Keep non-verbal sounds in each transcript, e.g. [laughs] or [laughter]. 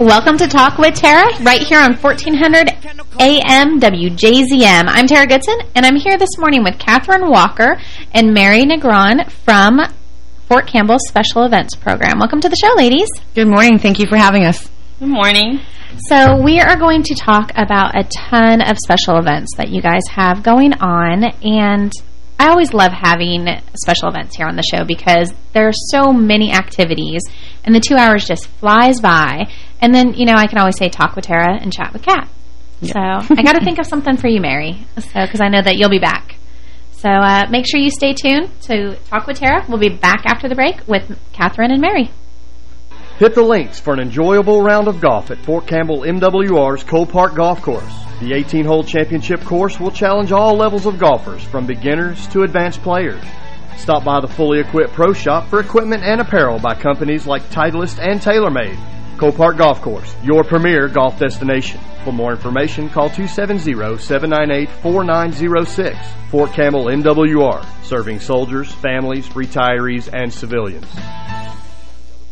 Welcome to Talk with Tara, right here on 1400 AM WJZM. I'm Tara Goodson, and I'm here this morning with Catherine Walker and Mary Negron from Fort Campbell Special Events Program. Welcome to the show, ladies. Good morning. Thank you for having us. Good morning. So we are going to talk about a ton of special events that you guys have going on, and I always love having special events here on the show because there are so many activities, and the two hours just flies by. And then, you know, I can always say talk with Tara and chat with Kat. So I got to think of [laughs] something for you, Mary, so because I know that you'll be back. So uh, make sure you stay tuned to Talk with Tara. We'll be back after the break with Catherine and Mary. Hit the links for an enjoyable round of golf at Fort Campbell MWR's Cole Park Golf Course. The 18-hole championship course will challenge all levels of golfers, from beginners to advanced players. Stop by the fully equipped pro shop for equipment and apparel by companies like Titleist and TaylorMade. Cole Park Golf Course, your premier golf destination. For more information, call 270-798-4906. Fort Campbell MWR, serving soldiers, families, retirees, and civilians.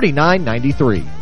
$39.93.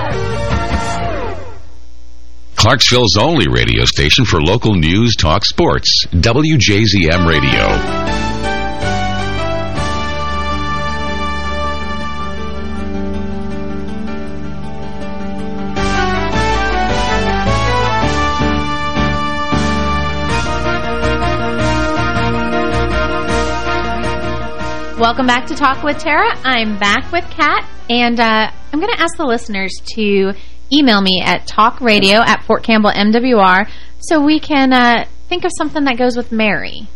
Clarksville's only radio station for local news, talk, sports. WJZM Radio. Welcome back to Talk with Tara. I'm back with Kat, and uh, I'm going to ask the listeners to email me at talkradio at Fort Campbell MWR so we can uh, think of something that goes with Mary.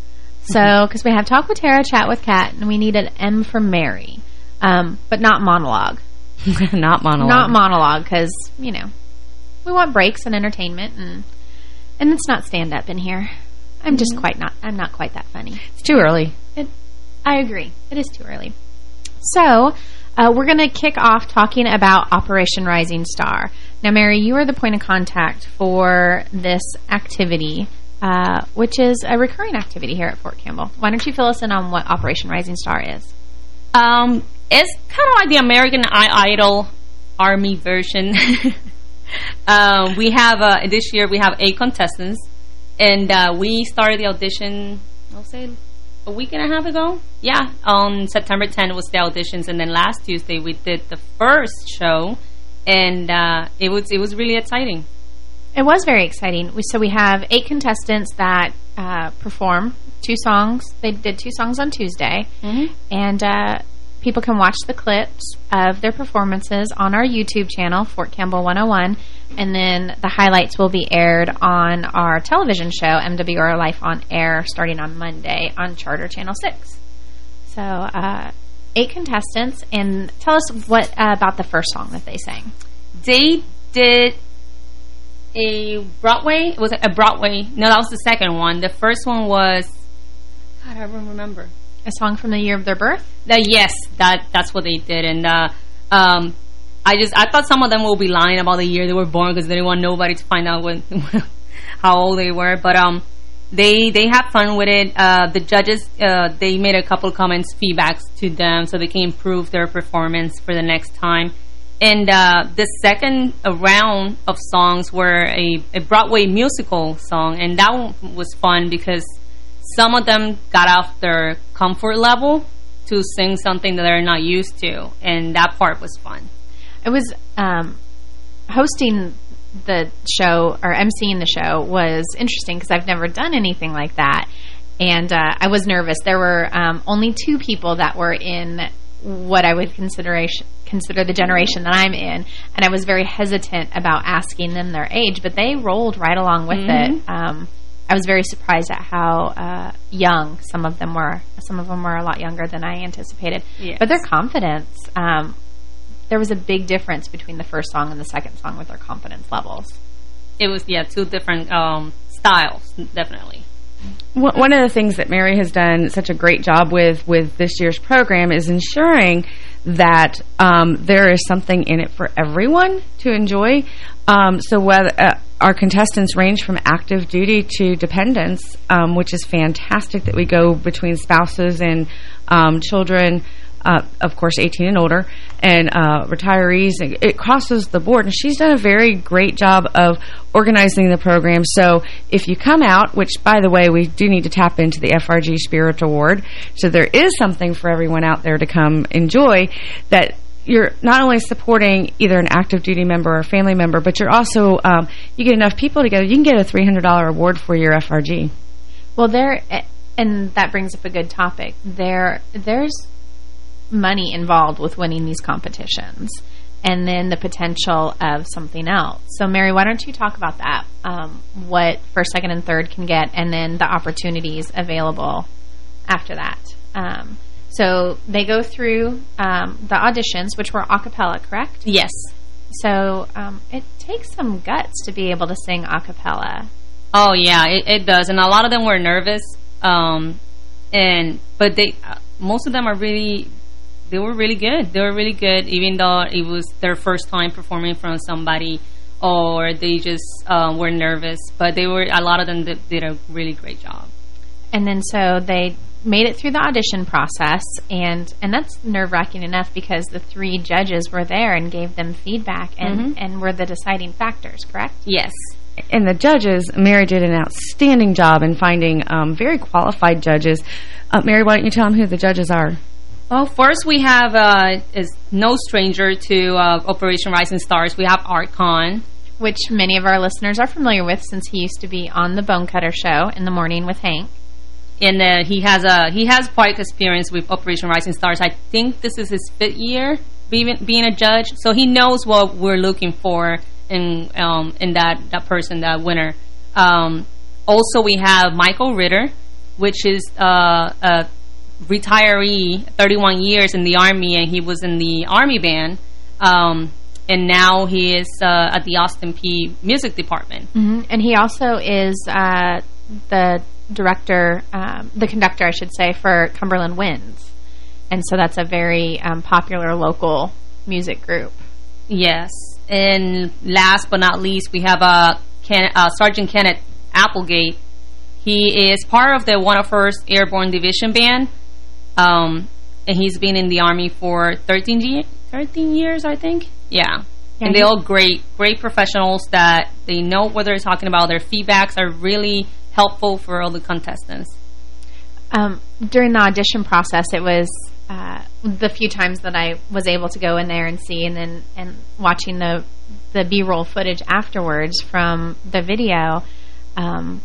So, because we have Talk with Tara, Chat with Kat, and we need an M for Mary, um, but not monologue. [laughs] not monologue. Not monologue, because, you know, we want breaks and entertainment, and and it's not stand-up in here. I'm just quite not, I'm not quite that funny. It's too early. It, I agree. It is too early. So, uh, we're going to kick off talking about Operation Rising Star. Now, Mary, you are the point of contact for this activity, uh, which is a recurring activity here at Fort Campbell. Why don't you fill us in on what Operation Rising Star is? Um, it's kind of like the American Idol Army version. [laughs] um, we have, uh, this year, we have eight contestants, and uh, we started the audition, I'll say, a week and a half ago. Yeah, on September 10th was the auditions, and then last Tuesday we did the first show, and uh, it was it was really exciting. It was very exciting. We, so we have eight contestants that uh, perform two songs. They did two songs on Tuesday, Mm -hmm. and uh, people can watch the clips of their performances on our YouTube channel, Fort Campbell 101. And then the highlights will be aired on our television show, MWR Life on Air, starting on Monday on Charter Channel 6. So, uh, eight contestants. And tell us what uh, about the first song that they sang. They did a Broadway. It was a Broadway. No, that was the second one. The first one was... God, I don't remember. A song from the year of their birth? That yes, that that's what they did. And uh, um, I just I thought some of them will be lying about the year they were born because they didn't want nobody to find out when [laughs] how old they were. But um, they they had fun with it. Uh, the judges uh, they made a couple comments, feedbacks to them, so they can improve their performance for the next time. And uh, the second round of songs were a, a Broadway musical song, and that one was fun because some of them got off their comfort level to sing something that they're not used to, and that part was fun. It was um, hosting the show or emceeing the show was interesting because I've never done anything like that, and uh, I was nervous. There were um, only two people that were in what I would consideration consider the generation that I'm in, and I was very hesitant about asking them their age, but they rolled right along with mm -hmm. it. Um, I was very surprised at how uh, young some of them were. Some of them were a lot younger than I anticipated. Yes. But their confidence, um, there was a big difference between the first song and the second song with their confidence levels. It was, yeah, two different um, styles, definitely. One of the things that Mary has done such a great job with with this year's program is ensuring that um, there is something in it for everyone to enjoy. Um, so whether uh, our contestants range from active duty to dependents, um, which is fantastic that we go between spouses and um, children, uh, of course, 18 and older, and uh, retirees. It crosses the board, and she's done a very great job of organizing the program. So if you come out, which, by the way, we do need to tap into the FRG Spirit Award, so there is something for everyone out there to come enjoy, that you're not only supporting either an active duty member or a family member, but you're also, um, you get enough people together, you can get a $300 award for your FRG. Well, there, and that brings up a good topic. There, There's money involved with winning these competitions and then the potential of something else. So, Mary, why don't you talk about that, um, what first, second, and third can get, and then the opportunities available after that. Um, so they go through um, the auditions, which were a cappella, correct? Yes. So um, it takes some guts to be able to sing a cappella. Oh, yeah, it, it does. And a lot of them were nervous. Um, and But they, uh, most of them are really, they were really good. They were really good, even though it was their first time performing in front of somebody or they just uh, were nervous. But they were, a lot of them did, did a really great job. And then so they made it through the audition process, and and that's nerve-wracking enough because the three judges were there and gave them feedback and, mm -hmm. and were the deciding factors, correct? Yes. And the judges, Mary did an outstanding job in finding um, very qualified judges. Uh, Mary, why don't you tell them who the judges are? Well, first we have, uh, is no stranger to uh, Operation Rising Stars, we have Art Kahn. Which many of our listeners are familiar with since he used to be on the Bonecutter Show in the morning with Hank and uh, he has a he has quite experience with Operation Rising Stars. I think this is his fifth year being being a judge, so he knows what we're looking for in um, in that that person, that winner. Um, also, we have Michael Ritter, which is uh, a retiree, 31 years in the Army, and he was in the Army band. Um, and now he is uh, at the Austin Peay Music Department. Mm -hmm. And he also is uh, the director, um, the conductor, I should say, for Cumberland Winds. And so that's a very um, popular local music group. Yes. And last but not least, we have uh, Ken, uh, Sergeant Kenneth Applegate. He is part of the 101st Airborne Division Band. Um, and he's been in the Army for 13, ye 13 years, I think. Yeah. yeah and they're all great, great professionals that they know what they're talking about. Their feedbacks are really helpful for all the contestants? Um, during the audition process, it was uh, the few times that I was able to go in there and see, and then and watching the the B-roll footage afterwards from the video. Um,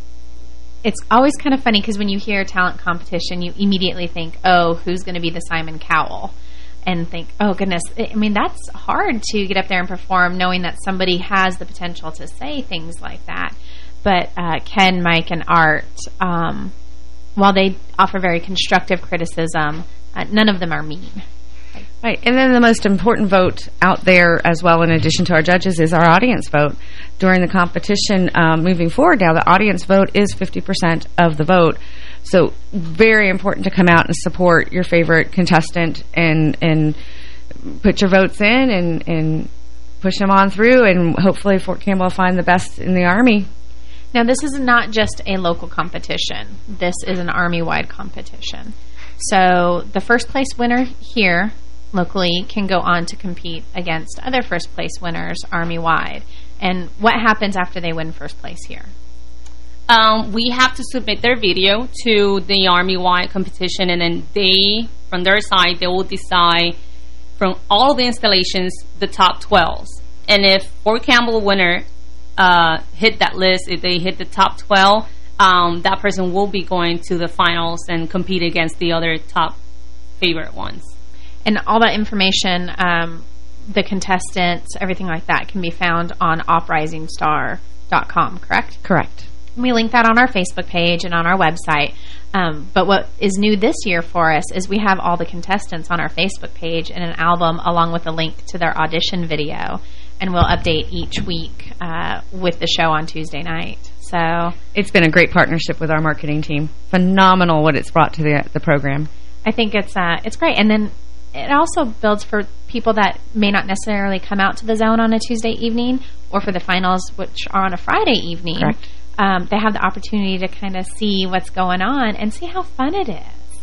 it's always kind of funny because when you hear talent competition, you immediately think, "Oh, who's going to be the Simon Cowell?" and think, oh, goodness. I mean, that's hard to get up there and perform knowing that somebody has the potential to say things like that. But uh, Ken, Mike, and Art, um, while they offer very constructive criticism, uh, none of them are mean. Right, and then the most important vote out there as well, in addition to our judges, is our audience vote. During the competition, um, moving forward now, the audience vote is 50% of the vote. So very important to come out and support your favorite contestant and and put your votes in and, and push them on through, and hopefully Fort Campbell will find the best in the Army. Now, this is not just a local competition. This is an Army-wide competition. So the first place winner here locally can go on to compete against other first place winners Army-wide. And what happens after they win first place here? Um, we have to submit their video to the Army-wide competition, and then they, from their side, they will decide from all the installations, the top 12s. And if Fort Campbell winner uh, hit that list, if they hit the top 12, um, that person will be going to the finals and compete against the other top favorite ones. And all that information, um, the contestants, everything like that can be found on oprisingstar.com, correct? Correct. We link that on our Facebook page and on our website. Um, but what is new this year for us is we have all the contestants on our Facebook page in an album along with a link to their audition video. And we'll update each week uh, with the show on Tuesday night. So It's been a great partnership with our marketing team. Phenomenal what it's brought to the the program. I think it's uh, it's great. And then it also builds for people that may not necessarily come out to the zone on a Tuesday evening or for the finals, which are on a Friday evening. Um, they have the opportunity to kind of see what's going on and see how fun it is.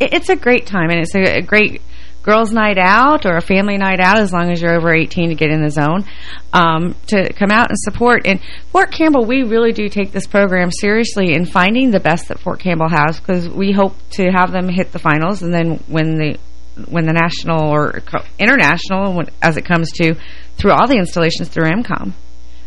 It's a great time, and it's a, a great girls' night out or a family night out, as long as you're over 18 to get in the zone, um, to come out and support. And Fort Campbell, we really do take this program seriously in finding the best that Fort Campbell has, because we hope to have them hit the finals and then win the when the national or international, when, as it comes to, through all the installations through IMCOM.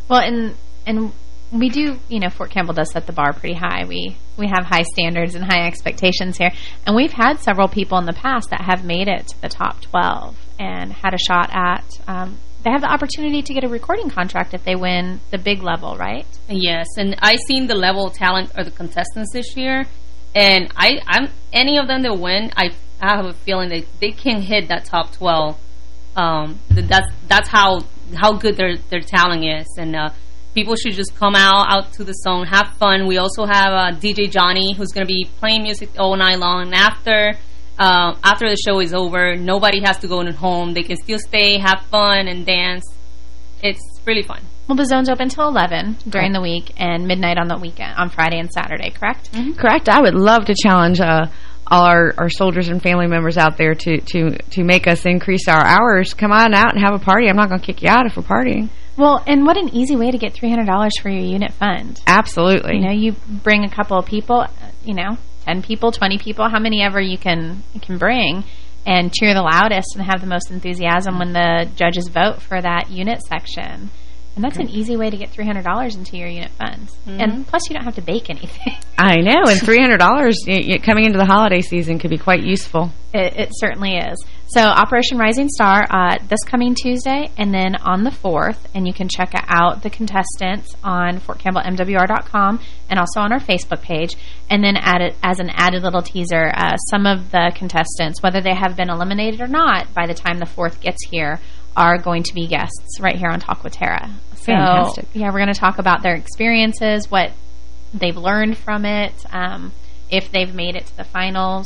Well, and and we do, you know, Fort Campbell does set the bar pretty high. We we have high standards and high expectations here. And we've had several people in the past that have made it to the top 12 and had a shot at, um, they have the opportunity to get a recording contract if they win the big level, right? Yes, and I've seen the level of talent or the contestants this year, and I, I'm any of them that win, I, I have a feeling that they can hit that top 12. Um, that's that's how how good their their talent is, and uh, people should just come out out to the zone, have fun. We also have uh, DJ Johnny who's going to be playing music all night long. And after uh, after the show is over, nobody has to go home. They can still stay, have fun, and dance. It's really fun. Well, the zone's open till 11 during the week and midnight on the weekend, on Friday and Saturday, correct? Mm-hmm. Correct. I would love to challenge uh, all our, our soldiers and family members out there to, to, to make us increase our hours. Come on out and have a party. I'm not going to kick you out if we're partying. Well, and what an easy way to get $300 for your unit fund. Absolutely. You know, you bring a couple of people, uh, you know, 10 people, 20 people, how many ever you can you can bring, and cheer the loudest and have the most enthusiasm when the judges vote for that unit section. And that's an easy way to get $300 into your unit funds. Mm-hmm. And plus, you don't have to bake anything. [laughs] I know, and $300 coming into the holiday season could be quite useful. It, it certainly is. So Operation Rising Star uh, this coming Tuesday and then on the 4th. And you can check out the contestants on FortCampbellMWR.com and also on our Facebook page. And then add as an added little teaser, uh, some of the contestants, whether they have been eliminated or not by the time the 4th gets here, are going to be guests right here on Talk with Tara. So, Fantastic. yeah, we're going to talk about their experiences, what they've learned from it, um, if they've made it to the finals,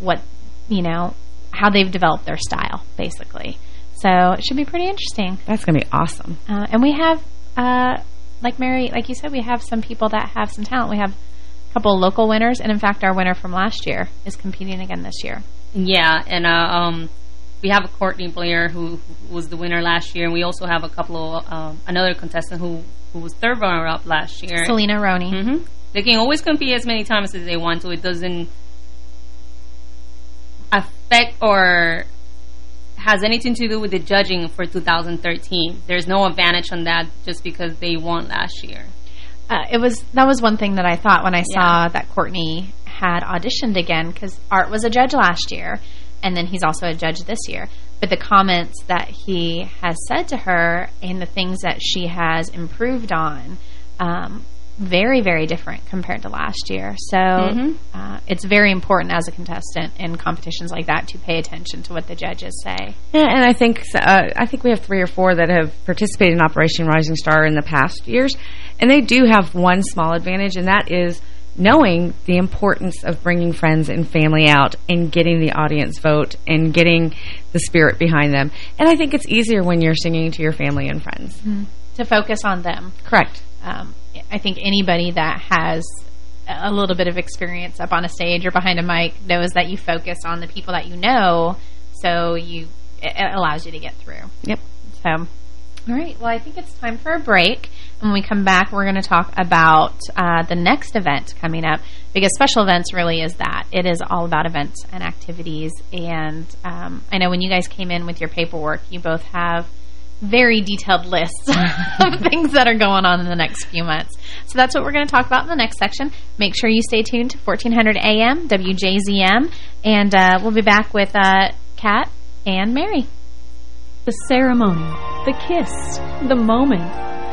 what, you know, how they've developed their style, basically. So it should be pretty interesting. That's going to be awesome. Uh, and we have, uh, like Mary, like you said, we have some people that have some talent. We have a couple of local winners, and in fact, our winner from last year is competing again this year. Yeah, and uh, um, we have a Courtney Blair who, who was the winner last year, and we also have a couple of um, another contestant who who was third runner up last year. Selena Roney. Mm -hmm. They can always compete as many times as they want to. It doesn't affect or has anything to do with the judging for 2013. There's no advantage on that just because they won last year. Uh, it was that was one thing that I thought when I saw Yeah. that Courtney had auditioned again because Art was a judge last year, and then he's also a judge this year. But the comments that he has said to her and the things that she has improved on, um, very, very different compared to last year. So mm -hmm. uh, it's very important as a contestant in competitions like that to pay attention to what the judges say. Yeah, and I think uh, I think we have three or four that have participated in Operation Rising Star in the past years, and they do have one small advantage, and that is knowing the importance of bringing friends and family out and getting the audience vote and getting the spirit behind them. And I think it's easier when you're singing to your family and friends. Mm -hmm. To focus on them. Correct. Um, I think anybody that has a little bit of experience up on a stage or behind a mic knows that you focus on the people that you know, so you it allows you to get through. Yep. So, all right. Well, I think it's time for a break. When we come back, we're going to talk about uh, the next event coming up because special events really is that. It is all about events and activities. And um, I know when you guys came in with your paperwork, you both have very detailed lists [laughs] of [laughs] things that are going on in the next few months. So that's what we're going to talk about in the next section. Make sure you stay tuned to 1400 AM, WJZM, and uh, we'll be back with uh, Kat and Mary. The ceremony, the kiss, the moment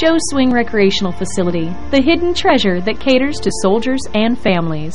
Joe's Swing Recreational Facility, the hidden treasure that caters to soldiers and families.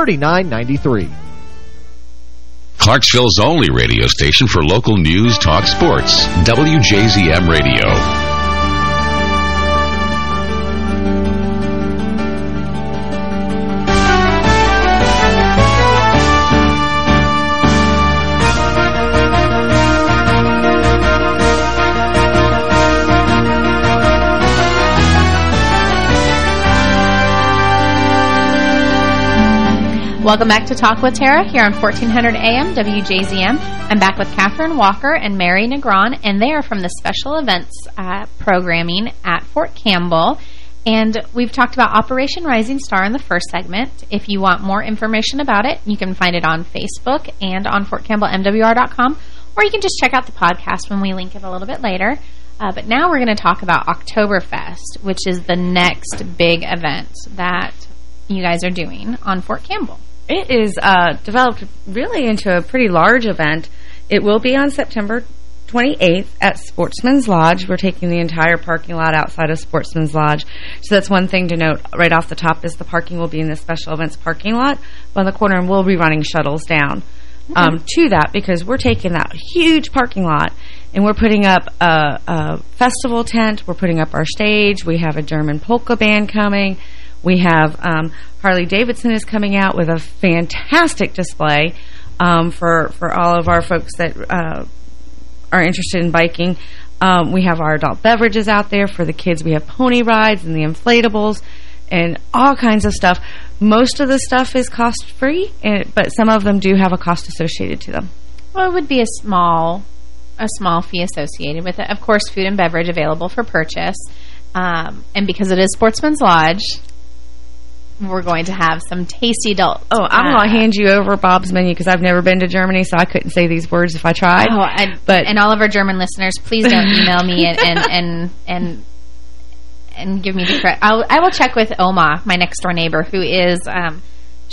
3993. Clarksville's only radio station for local news, talk, sports. WJZM Radio. Welcome back to Talk with Tara here on 1400 AM WJZM. I'm back with Catherine Walker and Mary Negron, and they are from the special events uh, programming at Fort Campbell. And we've talked about Operation Rising Star in the first segment. If you want more information about it, you can find it on Facebook and on FortCampbellMWR.com, or you can just check out the podcast when we link it a little bit later. Uh, but now we're going to talk about Oktoberfest, which is the next big event that you guys are doing on Fort Campbell. It is uh, developed really into a pretty large event. It will be on September 28th at Sportsman's Lodge. We're taking the entire parking lot outside of Sportsman's Lodge. So that's one thing to note right off the top is the parking will be in the special events parking lot on the corner and we'll be running shuttles down um, to that because we're taking that huge parking lot and we're putting up a, a festival tent. We're putting up our stage. We have a German polka band coming. We have um, Harley Davidson is coming out with a fantastic display um, for for all of our folks that uh, are interested in biking. Um, we have our adult beverages out there for the kids. We have pony rides and the inflatables and all kinds of stuff. Most of the stuff is cost-free, but some of them do have a cost associated to them. Well, it would be a small a small fee associated with it. Of course, food and beverage available for purchase. Um, and because it is Sportsman's Lodge, we're going to have some tasty adult. Oh, I'm uh, going to hand you over Bob's menu because I've never been to Germany, so I couldn't say these words if I tried. Oh, and, but and all of our German listeners, please don't [laughs] email me and and and and, and give me the credit. I'll, I will check with Oma, my next door neighbor, who is. Um,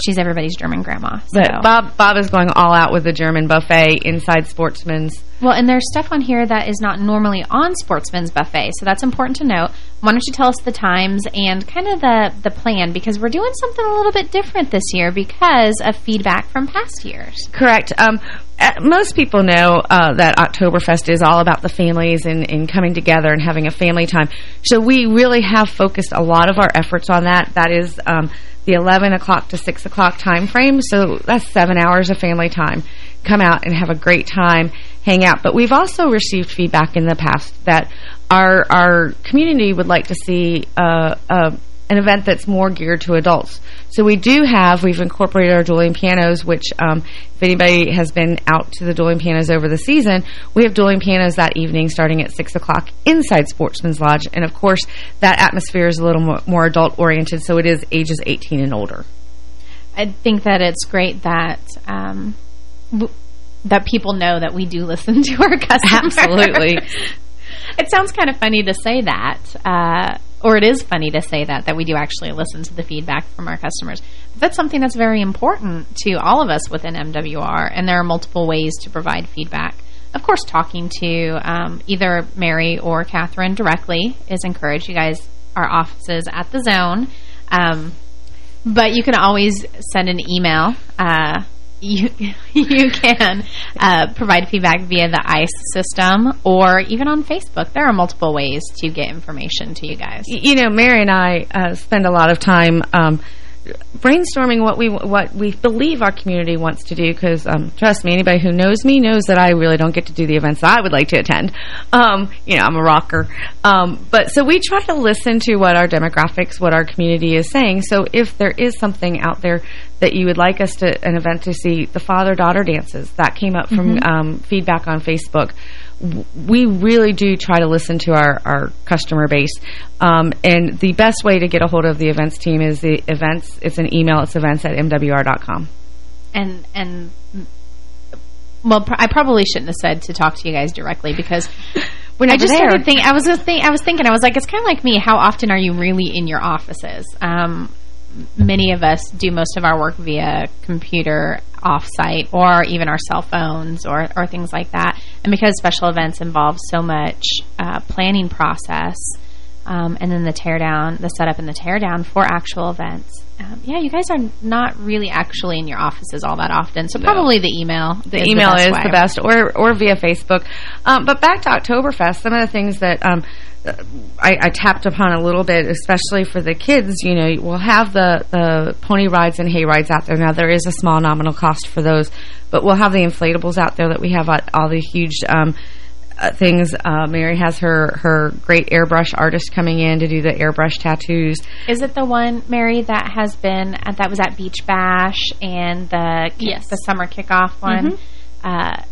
she's everybody's German grandma. So. But Bob Bob is going all out with the German buffet inside Sportsman's. Well, and there's stuff on here that is not normally on Sportsman's buffet, so that's important to note. Why don't you tell us the times and kind of the, the plan, because we're doing something a little bit different this year because of feedback from past years. Correct. Um, most people know uh, that Oktoberfest is all about the families and, and coming together and having a family time. So we really have focused a lot of our efforts on that. That is um, the 11 o'clock to 6 o'clock time frame. So that's seven hours of family time. Come out and have a great time, hang out. But we've also received feedback in the past that our our community would like to see uh, uh, an event that's more geared to adults. So we do have, we've incorporated our dueling pianos, which um, if anybody has been out to the dueling pianos over the season, we have dueling pianos that evening starting at 6 o'clock inside Sportsman's Lodge. And of course, that atmosphere is a little more, more adult-oriented, so it is ages 18 and older. I think that it's great that... Um, that people know that we do listen to our customers. Absolutely. [laughs] it sounds kind of funny to say that, uh, or it is funny to say that, that we do actually listen to the feedback from our customers. But that's something that's very important to all of us within MWR, and there are multiple ways to provide feedback. Of course, talking to um, either Mary or Catherine directly is encouraged. You guys are offices at the zone. Um, but you can always send an email uh, you [laughs] you can uh, provide feedback via the ICE system or even on Facebook. There are multiple ways to get information to you guys. You know, Mary and I uh, spend a lot of time um, brainstorming what we what we believe our community wants to do because um, trust me anybody who knows me knows that I really don't get to do the events that I would like to attend um, you know I'm a rocker um, but so we try to listen to what our demographics what our community is saying so if there is something out there that you would like us to an event to see the father-daughter dances. That came up from mm -hmm. um, feedback on Facebook. We really do try to listen to our, our customer base. Um, and the best way to get a hold of the events team is the events. It's an email. It's events at mwr.com. And, and well, I probably shouldn't have said to talk to you guys directly because [laughs] when I just there. started thinking. I was think, I was thinking. I was like, it's kind of like me. How often are you really in your offices? Um, many of us do most of our work via computer off-site or even our cell phones or, or things like that. And because special events involve so much uh, planning process um, and then the teardown, the setup and the teardown for actual events, um, yeah, you guys are not really actually in your offices all that often. So no. probably the email. The is email the is way. the best, or or via Facebook. Um, but back to Oktoberfest, some of the things that um, I, I, tapped upon a little bit, especially for the kids. You know, we'll have the the pony rides and hay rides out there. Now there is a small nominal cost for those, but we'll have the inflatables out there that we have all the huge. Um, uh, things. Uh, Mary has her her great airbrush artist coming in to do the airbrush tattoos. Is it the one Mary that has been at, that was at Beach Bash and the yes. the summer kickoff one? Mm -hmm. uh,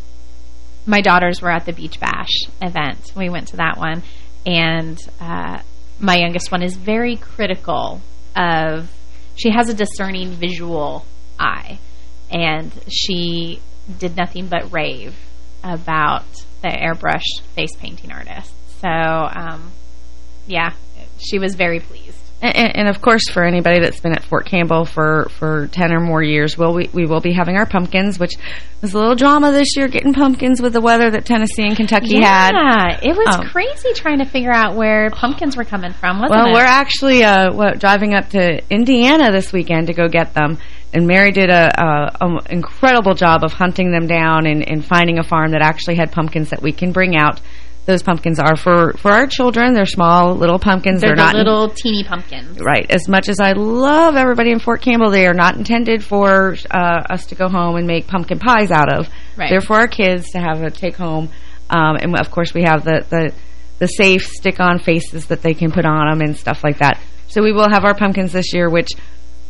my daughters were at the Beach Bash event. We went to that one, and uh, my youngest one is very critical of, she has a discerning visual eye, and she did nothing but rave about the airbrush face painting artist. So, um, yeah, she was very pleased. And, and, of course, for anybody that's been at Fort Campbell for, for 10 or more years, we'll, we, we will be having our pumpkins, which was a little drama this year, getting pumpkins with the weather that Tennessee and Kentucky yeah, had. Yeah, it was Um, crazy trying to figure out where pumpkins were coming from, wasn't Well, it? we're actually uh, what, driving up to Indiana this weekend to go get them. And Mary did a, a, a incredible job of hunting them down and, and finding a farm that actually had pumpkins that we can bring out. Those pumpkins are for, for our children. They're small little pumpkins. They're, the not little teeny pumpkins. Right. As much as I love everybody in Fort Campbell, they are not intended for uh, us to go home and make pumpkin pies out of. Right. They're for our kids to have a take home. Um, and of course, we have the, the, the safe stick-on faces that they can put on them and stuff like that. So we will have our pumpkins this year, which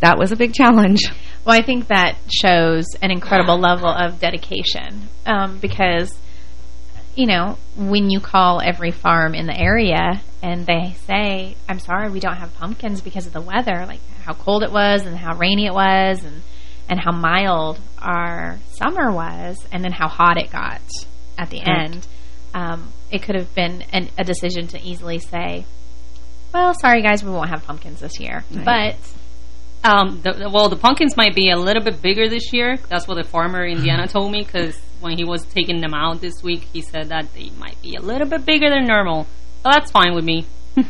that was a big challenge. Well, I think that shows an incredible level of dedication um, because, you know, when you call every farm in the area and they say, I'm sorry, we don't have pumpkins because of the weather, like how cold it was and how rainy it was and, and how mild our summer was and then how hot it got at the Correct. end, um, it could have been an, a decision to easily say, well, sorry guys, we won't have pumpkins this year. But Um, the, well, the pumpkins might be a little bit bigger this year. That's what the farmer in Indiana told me because when he was taking them out this week, he said that they might be a little bit bigger than normal. So that's fine with me. [laughs]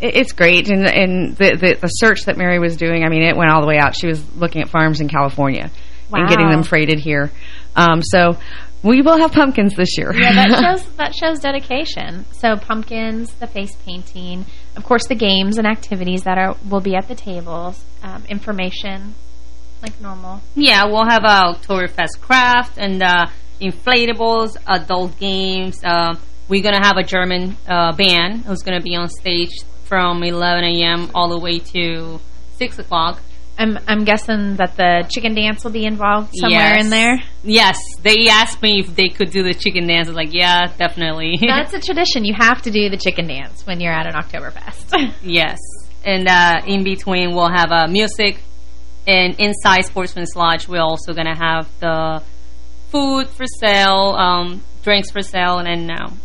It's great, and and the, the the search that Mary was doing, I mean, it went all the way out. She was looking at farms in California and getting them freighted here. Um, so we will have pumpkins this year. Yeah, that [laughs] shows that shows dedication. So pumpkins, the face painting, of course, the games and activities that are will be at the tables, um, information, like normal. Yeah, we'll have a Oktoberfest craft and uh, inflatables, adult games. Uh, we're going to have a German uh, band who's going to be on stage from 11 a.m. all the way to 6 o'clock. I'm I'm guessing that the chicken dance will be involved somewhere Yes. in there. Yes, they asked me if they could do the chicken dance. I was like, yeah, definitely. [laughs] That's a tradition. You have to do the chicken dance when you're at an Oktoberfest. [laughs] yes. And uh, in between, we'll have uh, music. And inside Sportsman's Lodge, we're also going to have the food for sale, um, drinks for sale, and then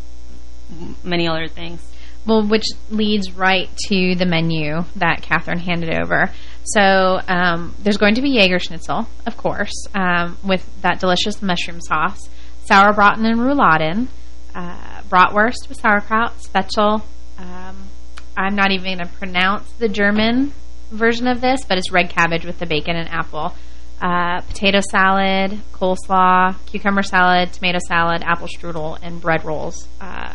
many other things. Well, which leads right to the menu that Catherine handed over. So um, there's going to be Jaeger Schnitzel, of course, um, with that delicious mushroom sauce, sauerbraten and rouladen, uh, bratwurst with sauerkraut, special. Um, I'm not even going to pronounce the German version of this, but it's red cabbage with the bacon and apple. Uh, potato salad, coleslaw, cucumber salad, tomato salad, apple strudel, and bread rolls. Uh,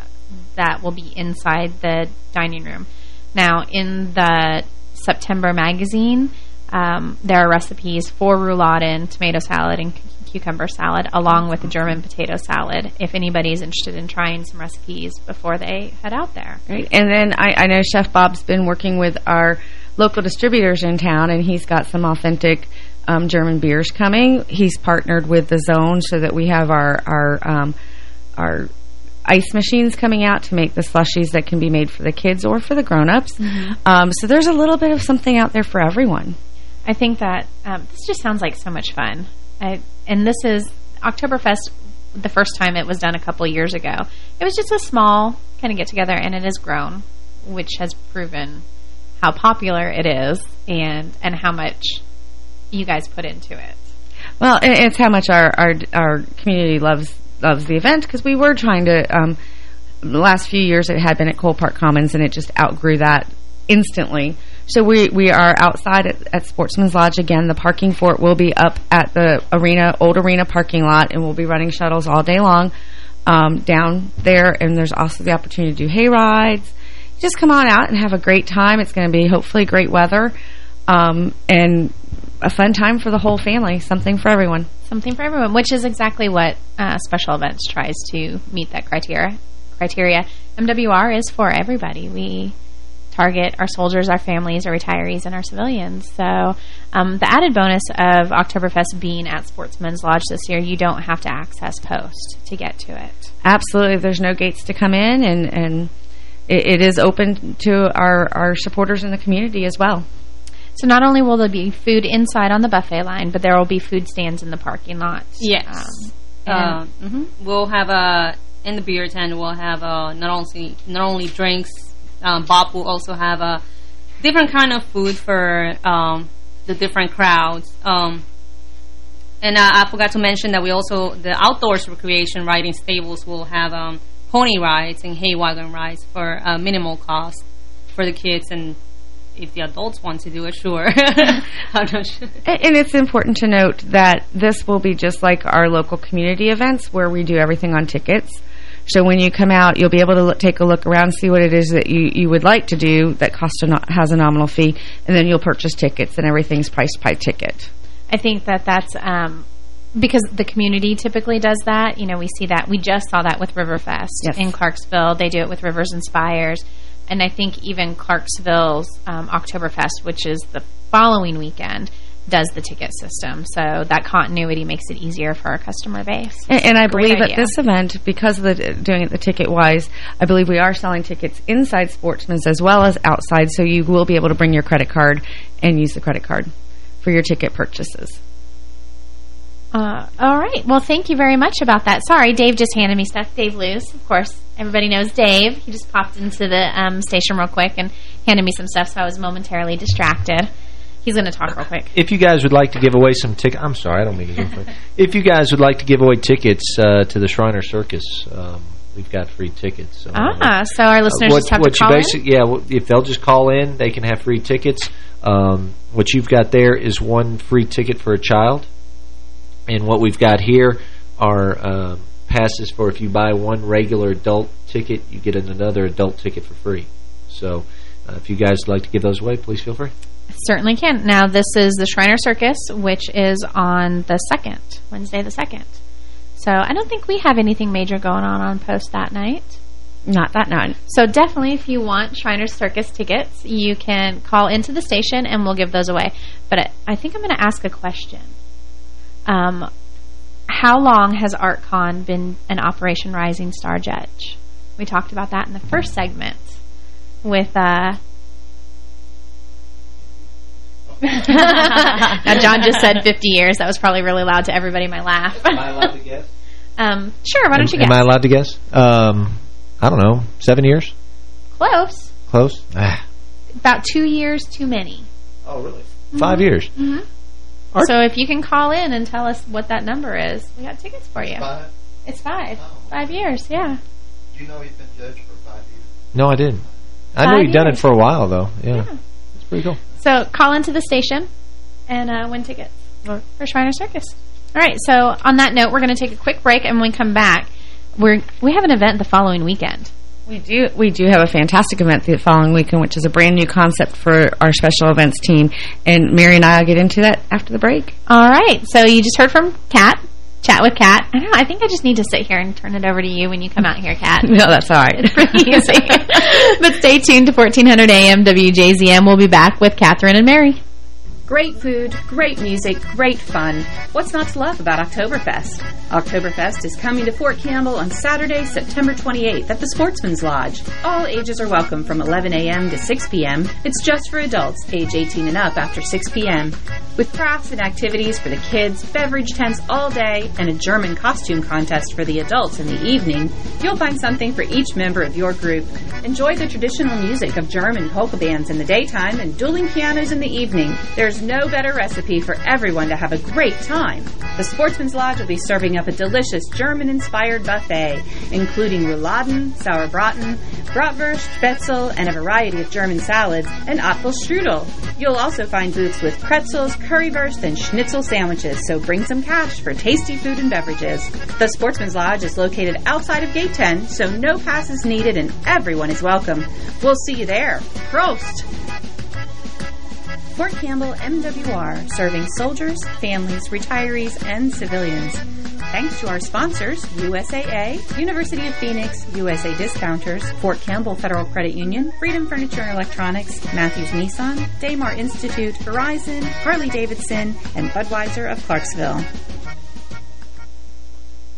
that will be inside the dining room. Now, in the September magazine, um, there are recipes for rouladen, tomato salad, and cucumber salad, along with the German potato salad, if anybody's interested in trying some recipes before they head out there. And then I, I know Chef Bob's been working with our local distributors in town, and he's got some authentic um, German beers coming. He's partnered with the Zone so that we have our our um, our ice machines coming out to make the slushies that can be made for the kids or for the grown-ups. Um, so there's a little bit of something out there for everyone. I think that um, this just sounds like so much fun. I, and this is Oktoberfest, the first time it was done a couple years ago. It was just a small kind of get-together, and it has grown, which has proven how popular it is and, and how much you guys put into it. Well, it's how much our our our community loves loves the event because we were trying to. Um, the last few years, it had been at Cole Park Commons, and it just outgrew that instantly. So we we are outside at, at Sportsman's Lodge again. The parking for it will be up at the arena, old arena parking lot, and we'll be running shuttles all day long um, down there. And there's also the opportunity to do hay rides. Just come on out and have a great time. It's going to be hopefully great weather um, and a fun time for the whole family. Something for everyone. Something for everyone, which is exactly what uh, Special Events tries to meet that criteria. Criteria. MWR is for everybody. We target our soldiers, our families, our retirees, and our civilians. So um, the added bonus of Oktoberfest being at Sportsman's Lodge this year, you don't have to access post to get to it. Absolutely. There's no gates to come in, and, and it, it is open to our, our supporters in the community as well. So not only will there be food inside on the buffet line, but there will be food stands in the parking lot. Yes. Um, Uh, mhm. We'll have a in the beer tent. We'll have uh, not only not only drinks. Um, Bob will also have a different kind of food for um, the different crowds. Um, and uh, I forgot to mention that we also the outdoors recreation riding stables will have um, pony rides and hay wagon rides for uh, minimal cost for the kids and. If the adults want to do it, sure. [laughs] I'm not sure. And and it's important to note that this will be just like our local community events where we do everything on tickets. So when you come out, you'll be able to look, take a look around, see what it is that you, you would like to do that costs a has a nominal fee, and then you'll purchase tickets, and everything's priced by ticket. I think that that's um, because the community typically does that. You know, we see that. We just saw that with Riverfest Yes. in Clarksville. They do it with Rivers and Spires. And I think even Clarksville's um, Oktoberfest, which is the following weekend, does the ticket system. So that continuity makes it easier for our customer base. And, and I believe at this event, because of the doing it the ticket-wise, I believe we are selling tickets inside Sportsman's as well as outside, so you will be able to bring your credit card and use the credit card for your ticket purchases. Uh, all right. Well, thank you very much about that. Sorry, Dave just handed me stuff. Dave Lewis, of course. Everybody knows Dave. He just popped into the um, station real quick and handed me some stuff, so I was momentarily distracted. He's going to talk real quick. If you guys would like to give away some tickets, I'm sorry, I don't mean to it. [laughs] If you guys would like to give away tickets uh, to the Shriner Circus, um, we've got free tickets. So, Ah, so our listeners Uh, what, just have to call you in? Yeah, if they'll just call in, they can have free tickets. Um, what you've got there is one free ticket for a child. And what we've got here are um, passes for if you buy one regular adult ticket, you get another adult ticket for free. So uh, if you guys would like to give those away, please feel free. Certainly can. Now, this is the Shriner Circus, which is on the 2nd, Wednesday the 2nd. So I don't think we have anything major going on on post that night. Not that night. So definitely, if you want Shriner Circus tickets, you can call into the station and we'll give those away. But I, I think I'm going to ask a question. Um, how long has ArtCon been an Operation Rising Star Judge? We talked about that in the first segment with... Uh, [laughs] now, John just said 50 years. That was probably really loud to everybody, my laugh. Am I allowed to guess? [laughs] Um, sure, why don't you am, guess? Am I allowed to guess? Um, I don't know. Seven years? Close. Close? Ah, About two years too many. oh, really? Five years. Mm -hmm. Art- So if you can call in and tell us what that number is, we got tickets for you. Five? It's five. Oh. Five years, yeah. Do you know he's been judged for five years? No, I didn't. I knew Five he'd done it for a while, though. Yeah. It's pretty cool. So call into the station and uh, win tickets for Shriner Circus. All right, so on that note, we're going to take a quick break, and when we come back, we're we have an event the following weekend. We do we do have a fantastic event the following weekend, which is a brand new concept for our special events team. And Mary and I will get into that after the break. All right, so you just heard from Kat, chat with Kat. I don't know, I think I just need to sit here and turn it over to you when you come out here, Kat. [laughs] No, that's all right. It's pretty easy. [laughs] but stay tuned to 1400 AM WJZM. We'll be back with Catherine and Mary. Great food, great music, great fun. What's not to love about Oktoberfest? Oktoberfest is coming to Fort Campbell on Saturday, September 28th at the Sportsman's Lodge. All ages are welcome from 11 a.m. to 6 p.m. It's just for adults, age 18 and up after 6 p.m. With crafts and activities for the kids, beverage tents all day, and a German costume contest for the adults in the evening, you'll find something for each member of your group. Enjoy the traditional music of German polka bands in the daytime and dueling pianos in the evening. There's no better recipe for everyone to have a great time. The Sportsman's Lodge will be serving up a delicious German-inspired buffet, including rouladen, sauerbraten, bratwurst, spätzle, and a variety of German salads, and Apfelstrudel. You'll also find booths with pretzels, currywurst, and schnitzel sandwiches, so bring some cash for tasty food and beverages. The Sportsman's Lodge is located outside of Gate 10, so no passes needed and everyone is welcome. We'll see you there. Prost! Fort Campbell MWR, serving soldiers, families, retirees, and civilians. Thanks to our sponsors, USAA, University of Phoenix, USA Discounters, Fort Campbell Federal Credit Union, Freedom Furniture and Electronics, Matthews Nissan, Daymar Institute, Verizon, Harley Davidson, and Budweiser of Clarksville.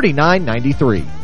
3993.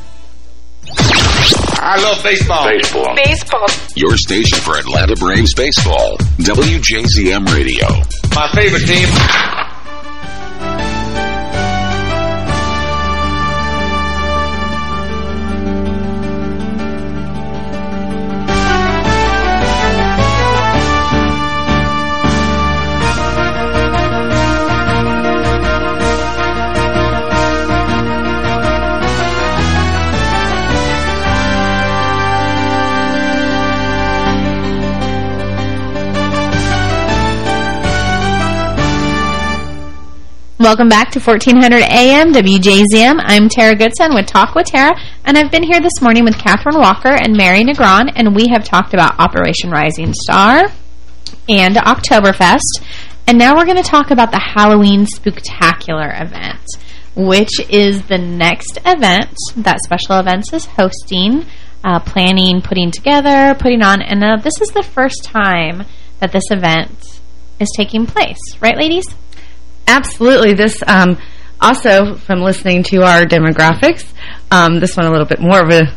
I love baseball. Baseball. Baseball. Your station for Atlanta Braves baseball. WJZM Radio. My favorite team. Welcome back to 1400 AM WJZM. I'm Tara Goodson with Talk with Tara, and I've been here this morning with Catherine Walker and Mary Negron, and we have talked about Operation Rising Star and Oktoberfest. And now we're going to talk about the Halloween Spooktacular event, which is the next event that Special Events is hosting, uh, planning, putting together, putting on. And uh, this is the first time that this event is taking place. Right, ladies? Absolutely. This um, also, from listening to our demographics, um, this one a little bit more of a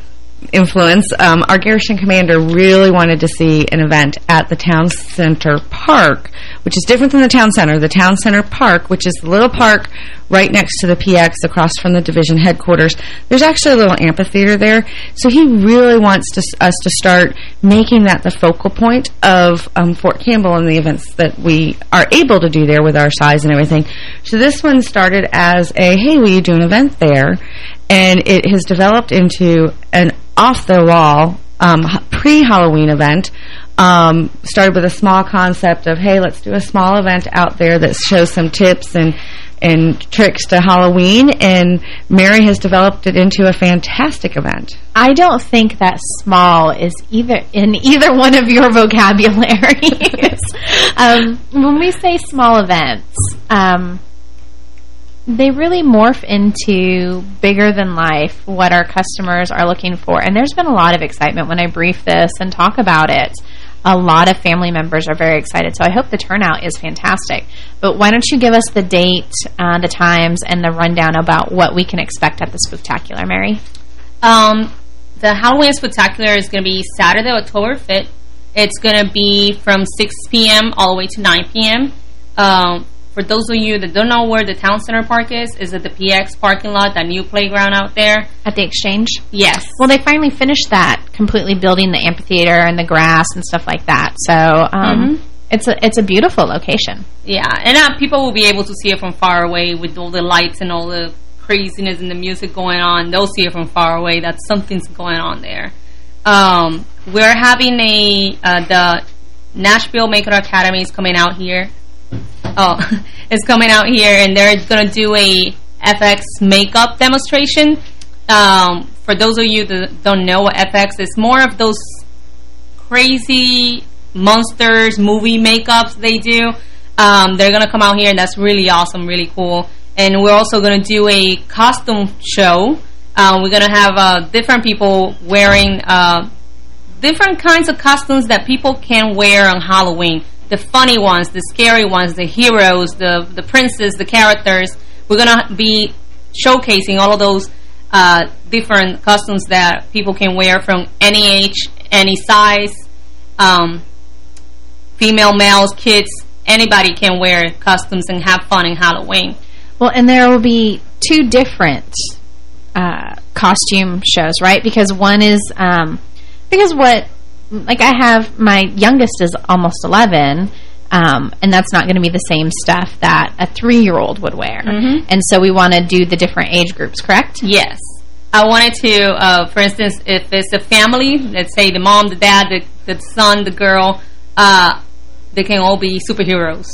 influence, um, our garrison commander really wanted to see an event at the town center park, which is different than the town center. The town center park, which is the little park right next to the PX across from the division headquarters, there's actually a little amphitheater there. So he really wants to, us to start making that the focal point of um, Fort Campbell and the events that we are able to do there with our size and everything. So this one started as a, hey, will you do an event there? And it has developed into an off-the-wall um, pre-Halloween event. Um, started with a small concept of, hey, let's do a small event out there that shows some tips and and tricks to Halloween, and Mary has developed it into a fantastic event. I don't think that small is either in either one of your [laughs] vocabularies. [laughs] um, when we say small events, um, they really morph into bigger than life what our customers are looking for. And there's been a lot of excitement when I brief this and talk about it. A lot of family members are very excited, so I hope the turnout is fantastic. But why don't you give us the date, uh, the times, and the rundown about what we can expect at the Spooktacular, Mary? Um, the Halloween Spectacular is going to be Saturday, October 5th. It's going to be from 6 p.m. all the way to 9 p.m. Um, for those of you that don't know where the town center park is, is at the PX parking lot, that new playground out there. At the Exchange? Yes. Well, they finally finished that, completely building the amphitheater and the grass and stuff like that. So um, Mhm. it's a it's a beautiful location. Yeah, and uh, people will be able to see it from far away with all the lights and all the craziness and the music going on, they'll see it from far away that something's going on there. Um, we're having a uh, the Nashville Maker Academy is coming out here. Oh, [laughs] it's coming out here, and they're going to do a FX makeup demonstration. Um, for those of you that don't know what FX is, more of those crazy monsters movie makeups they do. Um, they're going to come out here, and that's really awesome, really cool. And we're also going to do a costume show. Uh, we're going to have uh, different people wearing uh, different kinds of costumes that people can wear on Halloween. The funny ones, the scary ones, the heroes, the, the princes, the characters. We're going to be showcasing all of those uh, different costumes that people can wear from any age, any size. Um, female, males, kids, anybody can wear costumes and have fun in Halloween. Well, and there will be two different uh, costume shows, right? Because one is, um, because what, like I have, my youngest is almost 11, um, and that's not going to be the same stuff that a three-year-old would wear. Mhm. And so we want to do the different age groups, correct? Yes. I wanted to, uh, for instance, if it's a family, let's say the mom, the dad, the, the son, the girl, uh, they can all be superheroes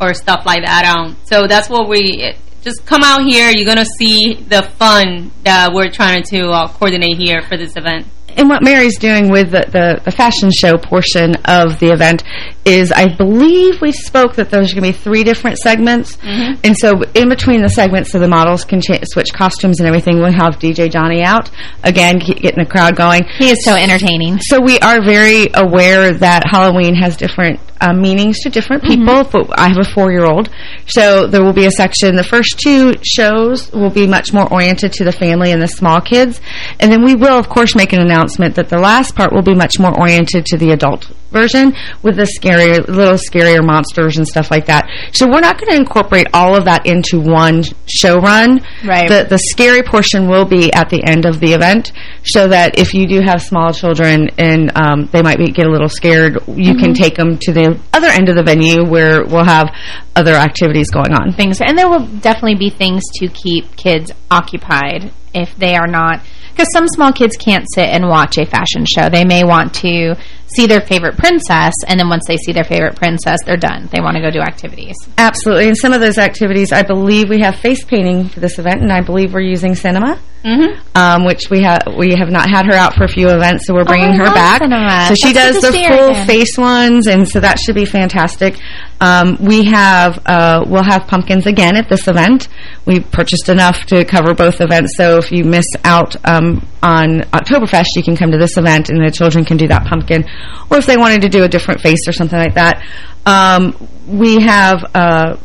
or stuff like that. Um, so that's what we, just come out here. You're going to see the fun that we're trying to uh, coordinate here for this event. And what Mary's doing with the, the, the fashion show portion of the event is, I believe we spoke that there's going to be three different segments. Mhm. And so in between the segments, so the models can switch costumes and everything, we'll have DJ Johnny out. Again, getting the crowd going. He is so entertaining. So we are very aware that Halloween has different uh, meanings to different people. But I have a four-year-old. So there will be a section. The first two shows will be much more oriented to the family and the small kids. And then we will, of course, make an announcement that the last part will be much more oriented to the adult version with the scary, little scarier monsters and stuff like that. So we're not going to incorporate all of that into one show run. Right. The, the scary portion will be at the end of the event so that if you do have small children and um, they might be, get a little scared, you can Mhm. take them to the other end of the venue where we'll have other activities going on. Things, and there will definitely be things to keep kids occupied if they are not, because some small kids can't sit and watch a fashion show. They may want to see their favorite princess, and then once they see their favorite princess, they're done. They want to go do activities. Absolutely. And some of those activities, I believe we have face painting for this event, and I believe we're using cinema. Mm-hmm. um, which we have we have not had her out for a few events, so we're bringing Oh, her back. cinema. So she That's does the to see her full again. face ones, and so that should be fantastic. Um, we have uh, we'll have pumpkins again at this event. We purchased enough to cover both events, so if you miss out um, on Oktoberfest, you can come to this event, and the children can do that pumpkin, or if they wanted to do a different face or something like that. Um, we have. Uh,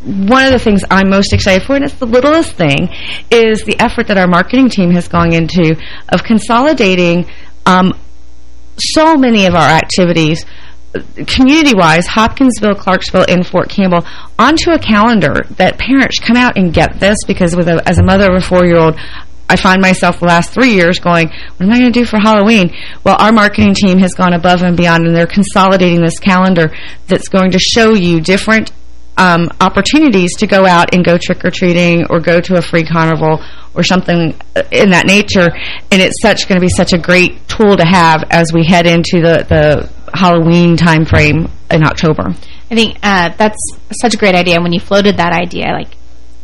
one of the things I'm most excited for, and it's the littlest thing, is the effort that our marketing team has gone into of consolidating um, so many of our activities community-wise, Hopkinsville, Clarksville, and Fort Campbell, onto a calendar that parents come out and get this because with a, as a mother of a four-year-old, I find myself the last three years going, what am I going to do for Halloween? Well, our marketing team has gone above and beyond, and they're consolidating this calendar that's going to show you different um, opportunities to go out and go trick-or-treating or go to a free carnival or something uh, in that nature. And it's such going to be such a great tool to have as we head into the, the Halloween time frame in October. I think uh, that's such a great idea. When you floated that idea, like,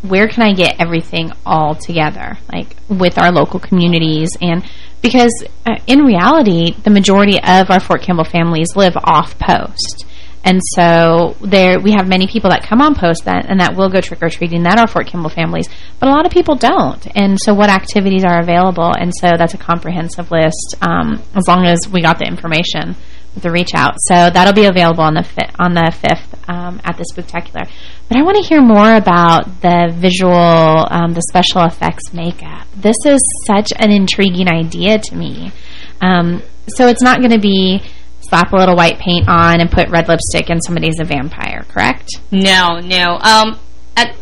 where can I get everything all together, like with our local communities? And because uh, in reality, the majority of our Fort Campbell families live off post. And so there we have many people that come on post that and that will go trick-or-treating that are Fort Campbell families, but a lot of people don't. And so what activities are available? And so that's a comprehensive list um, as long as we got the information the reach out. So that'll be available on the fi on the 5th um, at the Spooktacular. But I want to hear more about the visual, um, the special effects makeup. This is such an intriguing idea to me. Um, so it's not going to be slap a little white paint on and put red lipstick and somebody's a vampire, correct? No, no. Um, at,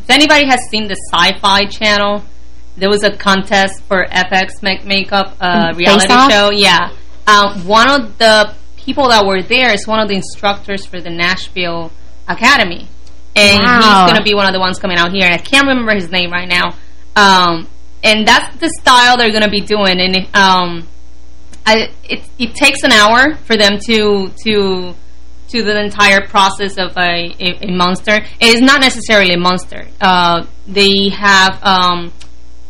if anybody has seen the Sci-Fi Channel, there was a contest for FX make makeup uh, Mm, reality show. Yeah, um, one of the people that were there is one of the instructors for the Nashville Academy, and Wow. he's going to be one of the ones coming out here. And I can't remember his name right now. Um, and that's the style they're going to be doing. And um, I, it it takes an hour for them to to to the entire process of a, a, a monster. It is not necessarily a monster. Uh, they have um,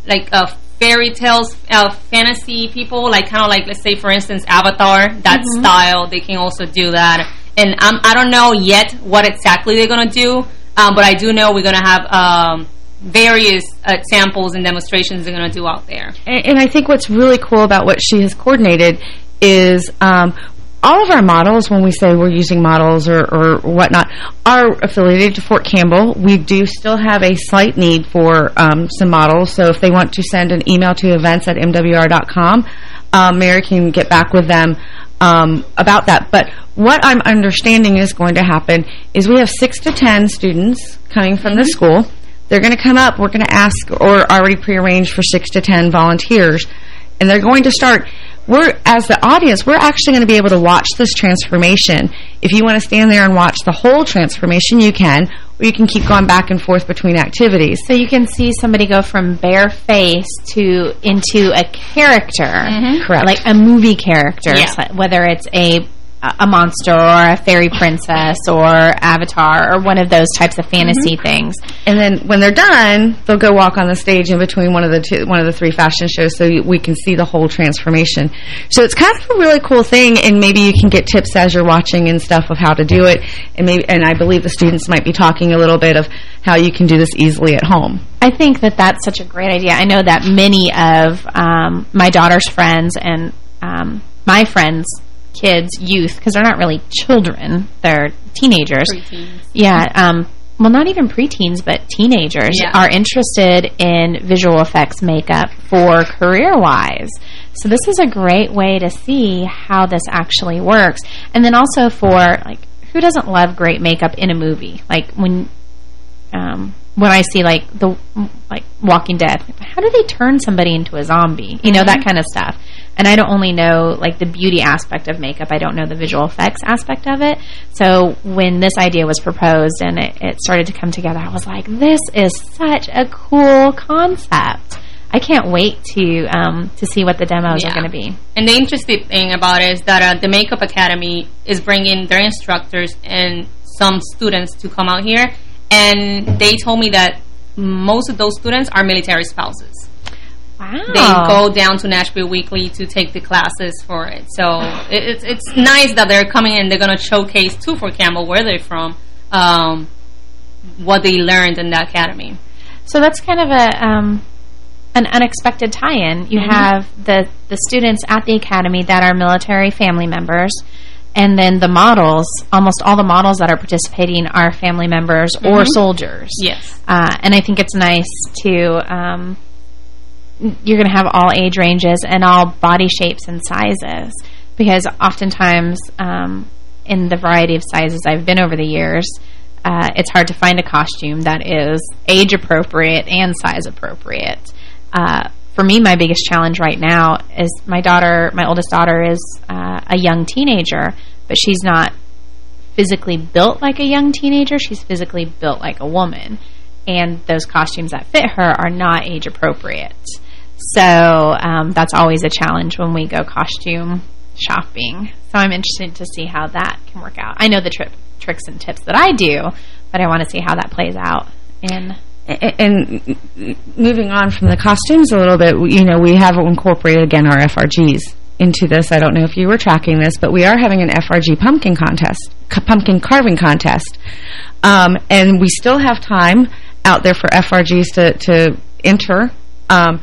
like uh, fairy tales, uh, fantasy people, like kind of like let's say for instance Avatar. That Mhm. style they can also do that. And um, I don't know yet what exactly they're gonna do, um, but I do know we're gonna have um, various uh, samples and demonstrations they're gonna do out there. And, and I think what's really cool about what she has coordinated is um, all of our models, when we say we're using models or, or whatnot, are affiliated to Fort Campbell. We do still have a slight need for um, some models, so if they want to send an email to events at mwr.com, um, Mary can get back with them um, about that. But what I'm understanding is going to happen is we have six to ten students coming from the school. They're going to come up. We're going to ask or already prearranged for six to ten volunteers. And they're going to start. We're, as the audience, we're actually going to be able to watch this transformation. If you want to stand there and watch the whole transformation, you can. Or you can keep going back and forth between activities. So you can see somebody go from bare face to into a character, mm-hmm. Correct. like a movie character, Yeah. whether it's a a monster or a fairy princess or Avatar or one of those types of fantasy things. And then when they're done, they'll go walk on the stage in between one of the two, one of the three fashion shows, so we can see the whole transformation. So it's kind of a really cool thing, and maybe you can get tips as you're watching and stuff of how to do it. And maybe, and I believe the students might be talking a little bit of how you can do this easily at home. I think that that's such a great idea. I know that many of um, my daughter's friends and um, my friends' kids, youth, because they're not really children, they're teenagers. Preteens. Yeah, um, well, not even preteens, but teenagers Yeah. are interested in visual effects makeup for career-wise. So this is a great way to see how this actually works. And then also for, like, who doesn't love great makeup in a movie? Like, when um, when I see like the like Walking Dead, how do they turn somebody into a zombie? You know that kind of stuff. And I don't only know like the beauty aspect of makeup. I don't know the visual effects aspect of it. So when this idea was proposed and it, it started to come together, I was like, this is such a cool concept. I can't wait to um, to see what the demos Yeah. are going to be. And the interesting thing about it is that uh, the Makeup Academy is bringing their instructors and some students to come out here. And they told me that most of those students are military spouses. Wow. They go down to Nashville weekly to take the classes for it. So it, it's it's nice that they're coming in. They're going to showcase to Fort Campbell where they're from, um, what they learned in the academy. So that's kind of a um, an unexpected tie-in. You Mhm. have the the students at the academy that are military family members, and then the models. Almost all the models that are participating are family members or Mhm. soldiers. Yes. Uh, and I think it's nice to. Um, you're going to have all age ranges and all body shapes and sizes because oftentimes um, in the variety of sizes I've been over the years, uh, it's hard to find a costume that is age appropriate and size appropriate. Uh, for me, my biggest challenge right now is my daughter, my oldest daughter is uh, a young teenager, but she's not physically built like a young teenager. She's physically built like a woman. And those costumes that fit her are not age appropriate. So um, that's always a challenge when we go costume shopping. So I'm interested to see how that can work out. I know the tri tricks and tips that I do, but I want to see how that plays out in And moving on from the costumes a little bit, you know, we have incorporated again our FRGs into this. I don't know if you were tracking this, but we are having an FRG pumpkin contest, pumpkin carving contest. Um, and we still have time out there for FRGs to, to enter. Um,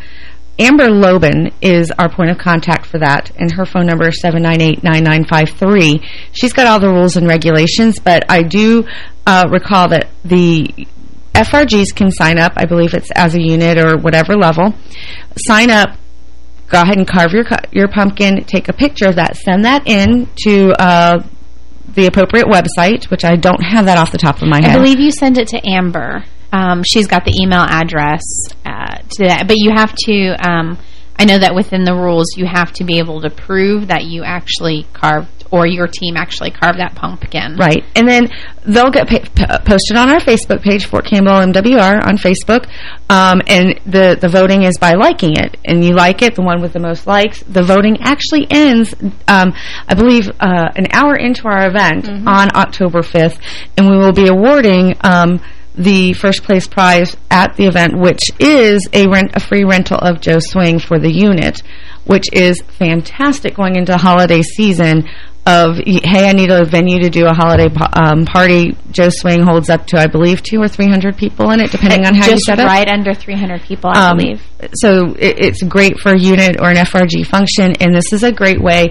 Amber Loban is our point of contact for that, and her phone number is 798-9953. She's got all the rules and regulations, but I do uh, recall that the FRGs can sign up, I believe it's as a unit or whatever level, sign up, go ahead and carve your your pumpkin, take a picture of that, send that in to uh, the appropriate website, which I don't have that off the top of my head. I believe you send it to Amber. Um, she's got the email address uh, to that. But you have to, um, I know that within the rules, you have to be able to prove that you actually carved or your team actually carve that pumpkin. Right. And then they'll get posted on our Facebook page, Fort Campbell MWR on Facebook. Um, and the, the voting is by liking it. And you like it, the one with the most likes. The voting actually ends, um, I believe, uh, an hour into our event Mm-hmm. on October 5th. And we will be awarding um, the first place prize at the event, which is a rent a free rental of Joe Swing for the unit, which is fantastic going into holiday season of, hey, I need a venue to do a holiday um, party. Joe Swing holds up to, I believe, two or 300 people in it, depending on how you set it. right under 300 people, I Um, believe. So it, it's great for a unit or an FRG function, and this is a great way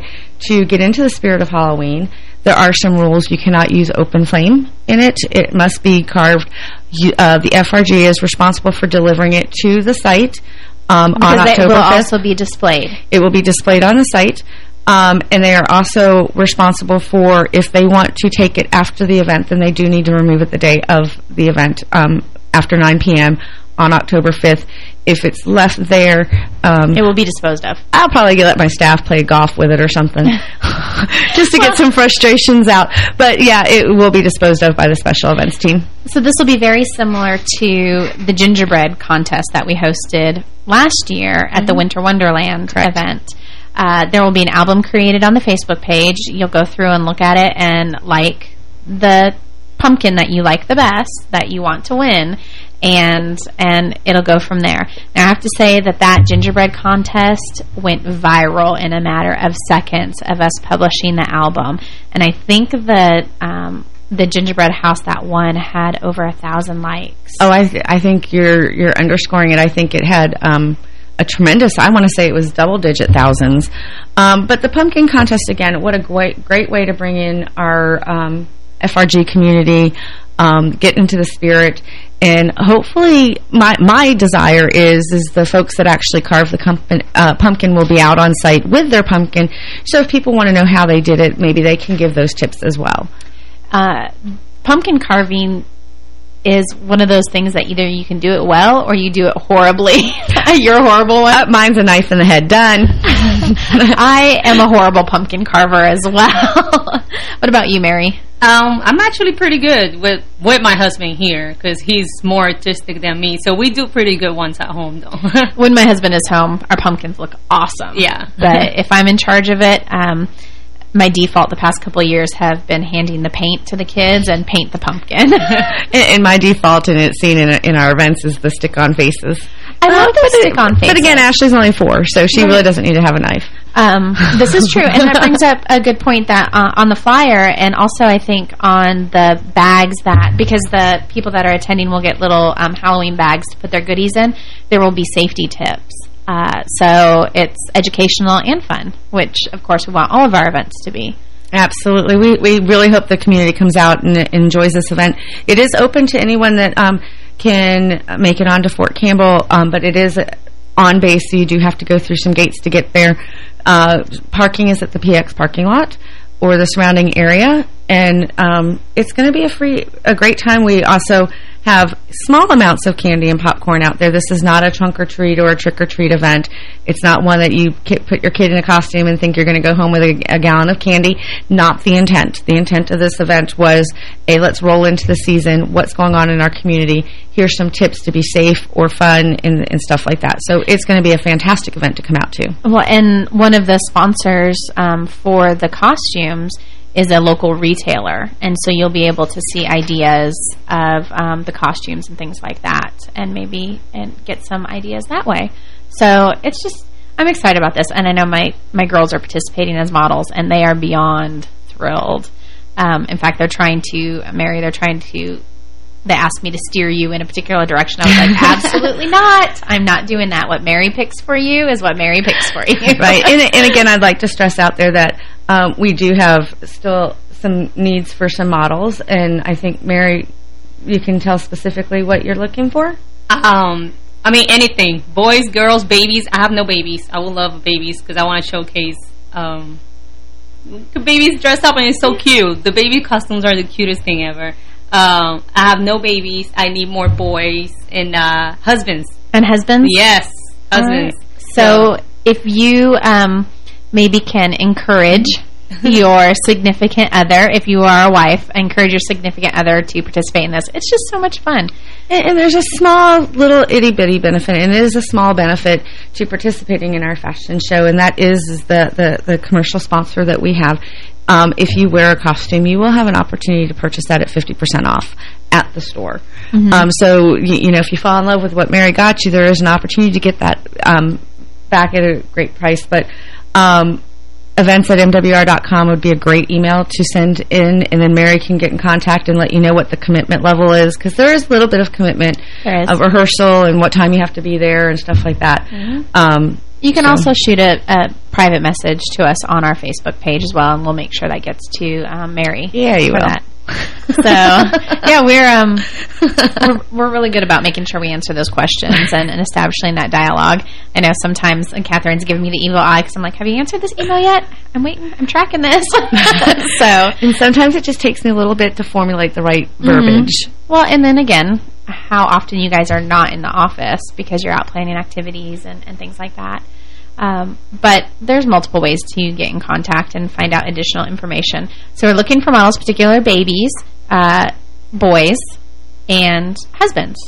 to get into the spirit of Halloween. There are some rules. You cannot use open flame in it. It must be carved. You, uh, the FRG is responsible for delivering it to the site um, on Because it will 5th. also be displayed. It will be displayed on the site. Um, and they are also responsible for, if they want to take it after the event, then they do need to remove it the day of the event um, after 9 p.m. on October 5th. If it's left there... Um, It will be disposed of. I'll probably let my staff play golf with it or something, [laughs] just to get some frustrations out. But yeah, it will be disposed of by the special events team. So this will be very similar to the gingerbread contest that we hosted last year at the Mhm. Winter Wonderland event. Uh, there will be an album created on the Facebook page. You'll go through and look at it and like the pumpkin that you like the best, that you want to win, and and it'll go from there. Now, I have to say that that gingerbread contest went viral in a matter of seconds of us publishing the album, and I think that um, the gingerbread house that won had over a thousand likes. Oh, I th I think you're you're underscoring it. I think it had um, a tremendous. I want to say it was double digit thousands. Um, but the pumpkin contest again, what a great great way to bring in our um, FRG community, um, get into the spirit, and hopefully my my desire is is the folks that actually carve the pumpkin, uh, pumpkin will be out on site with their pumpkin. So if people want to know how they did it, maybe they can give those tips as well. Uh, pumpkin carving is one of those things that either you can do it well or you do it horribly. [laughs] You're a horrible one. Uh, mine's a knife in the head. Done. [laughs] I am a horrible pumpkin carver as well. [laughs] what about you, Mary? Um, I'm actually pretty good with with my husband here because he's more artistic than me. So we do pretty good ones at home, though. when my husband is home, our pumpkins look awesome. Yeah. But if I'm in charge of it, um, my default the past couple of years have been handing the paint to the kids and paint the pumpkin. [laughs] and, and my default, and it's seen in, in our events, is the stick-on faces. I love the stick-on faces. But again, Ashley's only four, so she Right. really doesn't need to have a knife. Um, this is true, and that brings up a good point that uh, on the flyer, and also I think on the bags that because the people that are attending will get little um, Halloween bags to put their goodies in. There will be safety tips, uh, so it's educational and fun, which of course we want all of our events to be. Absolutely. We we really hope the community comes out and enjoys this event. It is open to anyone that um, can make it onto Fort Campbell, um, but it is on base, so you do have to go through some gates to get there. Uh, parking is at the PX parking lot or the surrounding area, and um, it's going to be a free, a great time. We also have small amounts of candy and popcorn out there. This is not a trunk or treat or a trick or treat event. It's not one that you put your kid in a costume and think you're going to go home with a, a gallon of candy. Not the intent. The intent of this event was, a let's roll into the season. What's going on in our community? Here's some tips to be safe or fun and, and stuff like that. So it's going to be a fantastic event to come out to. Well, and one of the sponsors um, for the costumes is a local retailer, and so you'll be able to see ideas of um, the costumes and things like that, and maybe and get some ideas that way. So it's just I'm excited about this, and I know my my girls are participating as models, and they are beyond thrilled. Um, in fact, they're trying to Mary. They're trying to. They asked me to steer you in a particular direction. I was like, [laughs] absolutely not. I'm not doing that. What Mary picks for you is what Mary picks for you. right. And, and again, I'd like to stress out there that um, we do have still some needs for some models, and I think, Mary, you can tell specifically what you're looking for? Um, I mean, anything. Boys, girls, babies. I have no babies. I would love babies because I want to showcase um, babies dress up and it's so cute. The baby costumes are the cutest thing ever. Um, I have no babies. I need more boys and uh, husbands. And husbands? Yes, husbands. So if you um, maybe can encourage your significant other. If you are a wife, encourage your significant other to participate in this. It's just so much fun. And, and there's a small little itty-bitty benefit, and it is a small benefit to participating in our fashion show, and that is the, the, the commercial sponsor that we have. Um, if you wear a costume, you will have an opportunity to purchase that at 50% off at the store. Mhm. Um, so, you, you know, if you fall in love with what Mary got you, there is an opportunity to get that um, back at a great price. But um, events at MWR.com would be a great email to send in, and then Mary can get in contact and let you know what the commitment level is, because there is a little bit of commitment of rehearsal and what time you have to be there and stuff like that. Mhm. Um, You can so- also shoot a, a private message to us on our Facebook page as well, and we'll make sure that gets to um, Mary. Yeah, you will. that. [laughs] So, yeah, we're um [laughs] we're, we're really good about making sure we answer those questions and, and establishing that dialogue. I know sometimes and Catherine's giving me the evil eye because I'm like, have you answered this email yet? I'm waiting. I'm tracking this. [laughs] so, and sometimes it just takes me a little bit to formulate the right Mhm. verbiage. Well, and then again, how often you guys are not in the office because you're out planning activities and, and things like that. Um, but there's multiple ways to get in contact and find out additional information. So we're looking for models, particular babies, uh, boys, and husbands.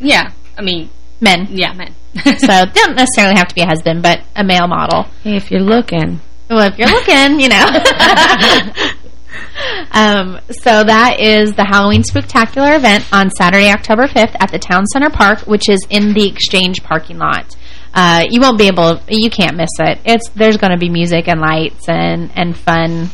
Yeah, I mean... Men. Yeah, men. [laughs] so don't necessarily have to be a husband, but a male model. Hey, if you're looking. Well, if you're looking, you know. [laughs] um, so that is the Halloween Spooktacular event on Saturday, October 5th at the Town Center Park, which is in the Exchange parking lot. Uh, you won't be able, you can't miss it. It's There's going to be music and lights and, and fun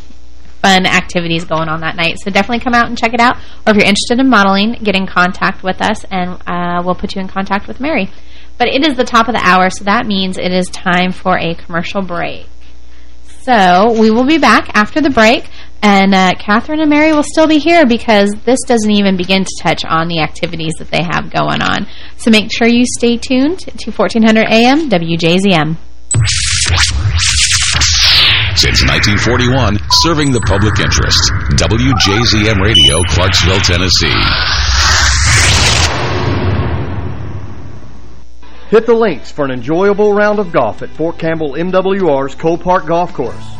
fun activities going on that night. So definitely come out and check it out. Or if you're interested in modeling, get in contact with us and uh, we'll put you in contact with Mary. But it is the top of the hour, so that means it is time for a commercial break. So we will be back after the break, and uh, Catherine and Mary will still be here because this doesn't even begin to touch on the activities that they have going on. So make sure you stay tuned to 1400 AM WJZM. Since 1941, serving the public interest. WJZM Radio, Clarksville, Tennessee. Hit the links for an enjoyable round of golf at Fort Campbell MWR's Cole Park Golf Course.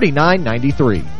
931-906-3993.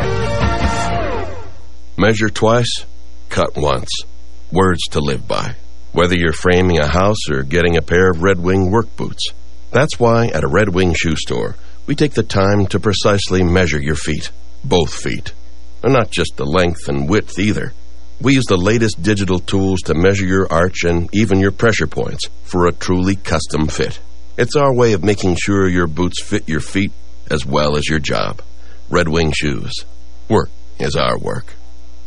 Measure twice, cut once. Words to live by. Whether you're framing a house or getting a pair of Red Wing work boots. That's why at a Red Wing shoe store, we take the time to precisely measure your feet. Both feet. And not just the length and width either. We use the latest digital tools to measure your arch and even your pressure points for a truly custom fit. It's our way of making sure your boots fit your feet as well as your job. Red Wing Shoes. Work is our work.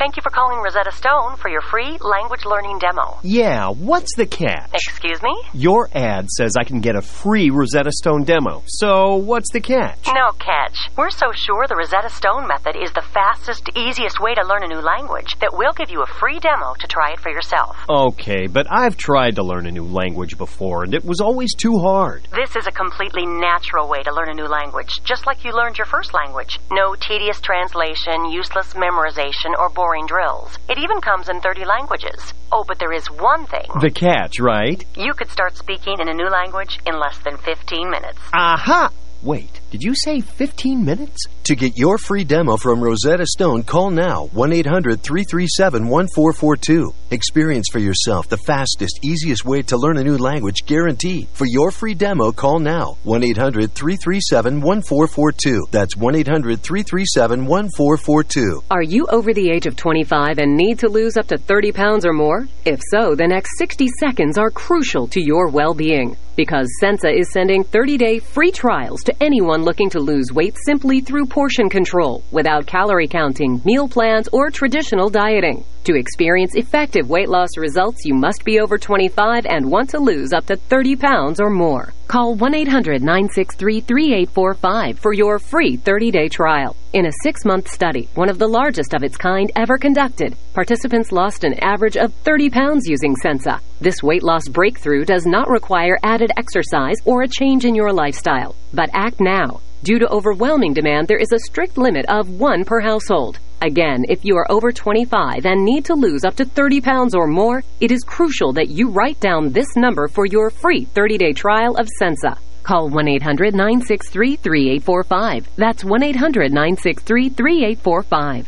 Thank you for calling Rosetta Stone for your free language learning demo. Yeah, what's the catch? Excuse me? Your ad says I can get a free Rosetta Stone demo. So, what's the catch? No catch. We're so sure the Rosetta Stone method is the fastest, easiest way to learn a new language that we'll give you a free demo to try it for yourself. Okay, but I've tried to learn a new language before, and it was always too hard. This is a completely natural way to learn a new language, just like you learned your first language. No tedious translation, useless memorization, or boring drills. It even comes in 30 languages. Oh, but there is one thing. The catch, right? You could start speaking in a new language in less than 15 minutes. Aha! Wait, did you say 15 minutes? To get your free demo from Rosetta Stone, call now 1-800-337-1442. Experience for yourself the fastest, easiest way to learn a new language guaranteed. For your free demo, call now 1-800-337-1442. That's 1-800-337-1442. Are you over the age of 25 and need to lose up to 30 pounds or more? If so, the next 60 seconds are crucial to your well-being because Sensa is sending 30-day free trials to anyone looking to lose weight simply through portion control, without calorie counting, meal plans, or traditional dieting. To experience effective weight loss results, you must be over 25 and want to lose up to 30 pounds or more. Call 1-800-963-3845 for your free 30-day trial. In a six-month study, one of the largest of its kind ever conducted, participants lost an average of 30 pounds using Sensa. This weight loss breakthrough does not require added exercise or a change in your lifestyle. But act now. Due to overwhelming demand, there is a strict limit of one per household. Again, if you are over 25 and need to lose up to 30 pounds or more, it is crucial that you write down this number for your free 30-day trial of Sensa. Call 1-800-963-3845. That's 1-800-963-3845.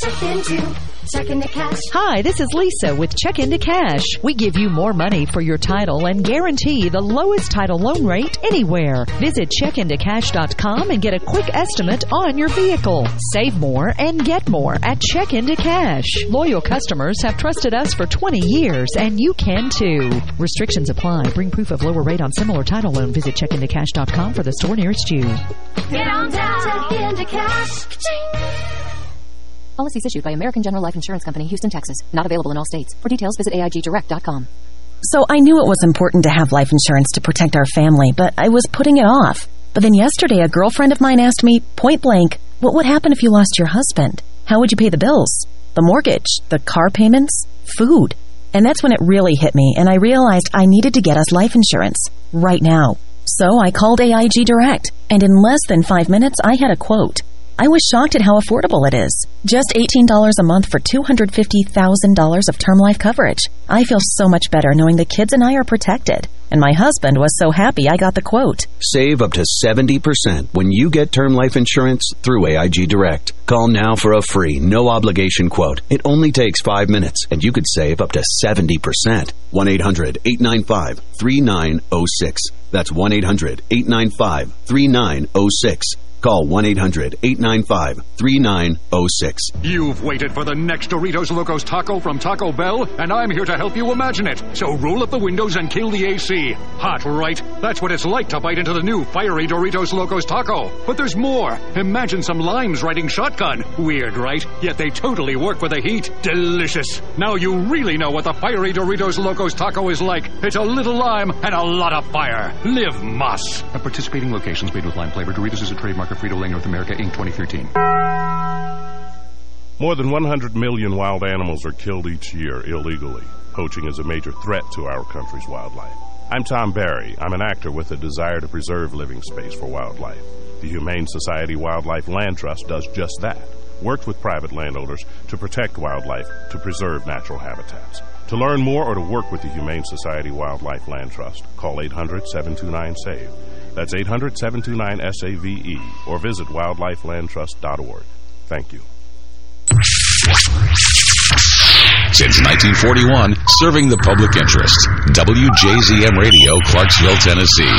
Check into, check into cash. Hi, this is Lisa with Check Into Cash. We give you more money for your title and guarantee the lowest title loan rate anywhere. Visit checkintocash.com and get a quick estimate on your vehicle. Save more and get more at Check Into Cash. Loyal customers have trusted us for 20 years, and you can too. Restrictions apply. Bring proof of lower rate on similar title loan. Visit checkintocash.com for the store nearest you. Get on down, check into cash. Ka-ching. Policies issued by American General Life Insurance Company, Houston, Texas. Not available in all states. For details, visit AIGDirect.com. So I knew it was important to have life insurance to protect our family, but I was putting it off. But then yesterday, a girlfriend of mine asked me, point blank, what would happen if you lost your husband? How would you pay the bills? The mortgage? The car payments? Food? And that's when it really hit me, and I realized I needed to get us life insurance. Right now. So I called AIG Direct, and in less than five minutes, I had a quote. I was shocked at how affordable it is. Just $18 a month for $250,000 of term life coverage. I feel so much better knowing the kids and I are protected. And my husband was so happy I got the quote. Save up to 70% when you get term life insurance through AIG Direct. Call now for a free, no obligation quote. It only takes five minutes, and you could save up to 70%. 1 800 895 3906. That's 1 800 895 3906. Call 1-800-895-3906. You've waited for the next Doritos Locos Taco from Taco Bell, and I'm here to help you imagine it. So roll up the windows and kill the AC. Hot, right? That's what it's like to bite into the new fiery Doritos Locos Taco. But there's more. Imagine some limes riding shotgun. Weird, right? Yet they totally work for the heat. Delicious. Now you really know what the fiery Doritos Locos Taco is like. It's a little lime and a lot of fire. Live Más. At participating locations made with lime flavor, Doritos is a trademark Frito-Lay North America, Inc. 2013. More than 100 million wild animals are killed each year illegally. Poaching is a major threat to our country's wildlife. I'm Tom Barry. I'm an actor with a desire to preserve living space for wildlife. The Humane Society Wildlife Land Trust does just that. Works with private landowners to protect wildlife, to preserve natural habitats. To learn more or to work with the Humane Society Wildlife Land Trust, call 800-729-SAVE. That's 800-729-SAVE or visit wildlifelandtrust.org. Thank you. Since 1941, serving the public interest. WJZM Radio, Clarksville, Tennessee.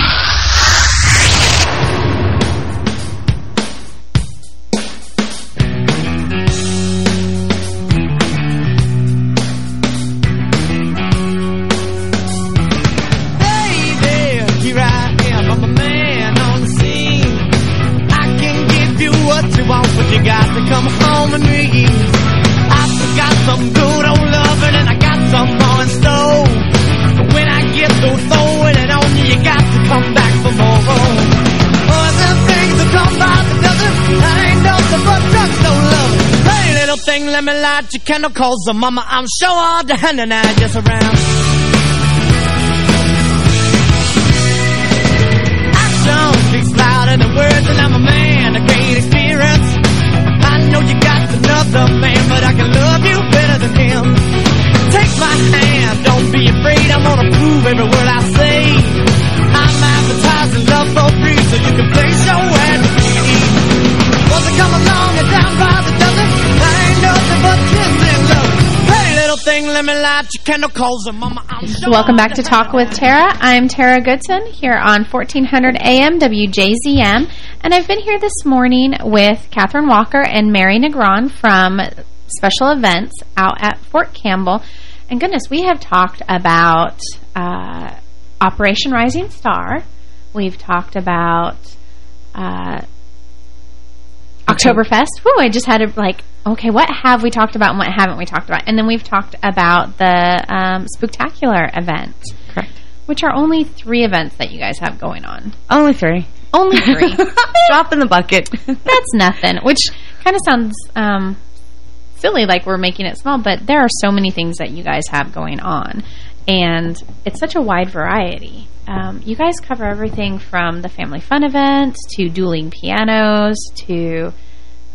Light your candle, the mama, I'm sure all the hand and I just around. Action speaks louder than words, and I'm a man of great experience. I know you got another man, but I can love you better than him. Take my hand, don't be afraid, I'm gonna prove every word I say. Let me light your candle, cause the mama, I'm sure Welcome back to Talk with Tara. I'm Tara Goodson here on 1400 AM WJZM, and I've been here this morning with Catherine Walker and Mary Negron from Special Events out at Fort Campbell. And goodness, we have talked about uh, Operation Rising Star. We've talked about uh, Oktoberfest. Woo, I just had to like, okay, what have we talked about and what haven't we talked about? And then we've talked about the um, Spooktacular event. Correct. Which are only three events that you guys have going on. Only three. Only three. [laughs] Drop in the bucket. [laughs] That's nothing. Which kind of sounds um, silly, like we're making it small, but there are so many things that you guys have going on. And it's such a wide variety. Um, you guys cover everything from the family fun events to dueling pianos to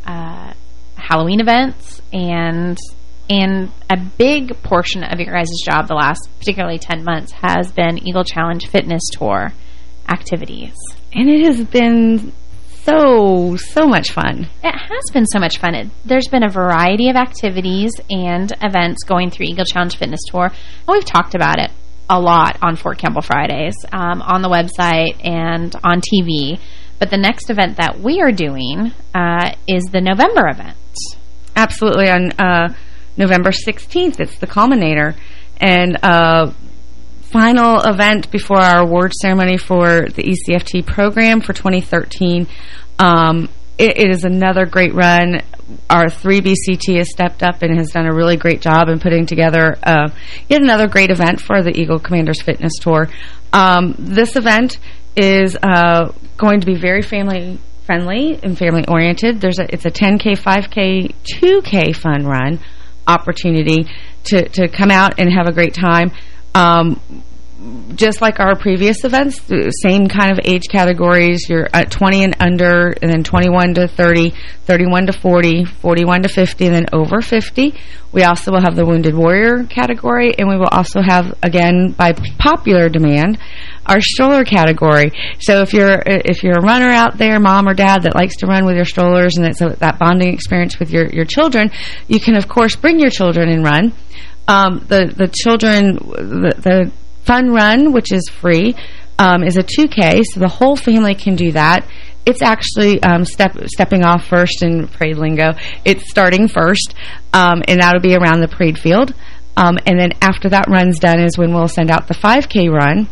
uh, Halloween events and and a big portion of your guys' job the last particularly 10 months has been Eagle Challenge Fitness Tour activities. And it has been so, so much fun. It has been so much fun. It, there's been a variety of activities and events going through Eagle Challenge Fitness Tour. And we've talked about it a lot on Fort Campbell Fridays, um, on the website and on TV. But the next event that we are doing uh, is the November event. Absolutely. On uh, November 16th, it's the Culminator. And uh, final event before our award ceremony for the ECFT program for 2013. Um, it, it is another great run. Our 3BCT has stepped up and has done a really great job in putting together uh, yet another great event for the Eagle Commanders Fitness Tour. Um, this event is uh, going to be very family friendly and family oriented. There's a, it's a 10K, 5K, 2K fun run opportunity to, to come out and have a great time. Um, just like our previous events, same kind of age categories. You're at 20 and under, and then 21 to 30, 31 to 40, 41 to 50, and then over 50. We also will have the Wounded Warrior category, and we will also have, again, by popular demand, our stroller category. So if you're if you're a runner out there, mom or dad that likes to run with your strollers, and it's a, that bonding experience with your your children, you can of course bring your children and run. Um, the the children the, the Fun Run, which is free, um, is a 2K, so the whole family can do that. It's actually um, step, stepping off first in parade lingo. It's starting first, um, and that'll be around the parade field. Um, and then after that run's done is when we'll send out the 5K run.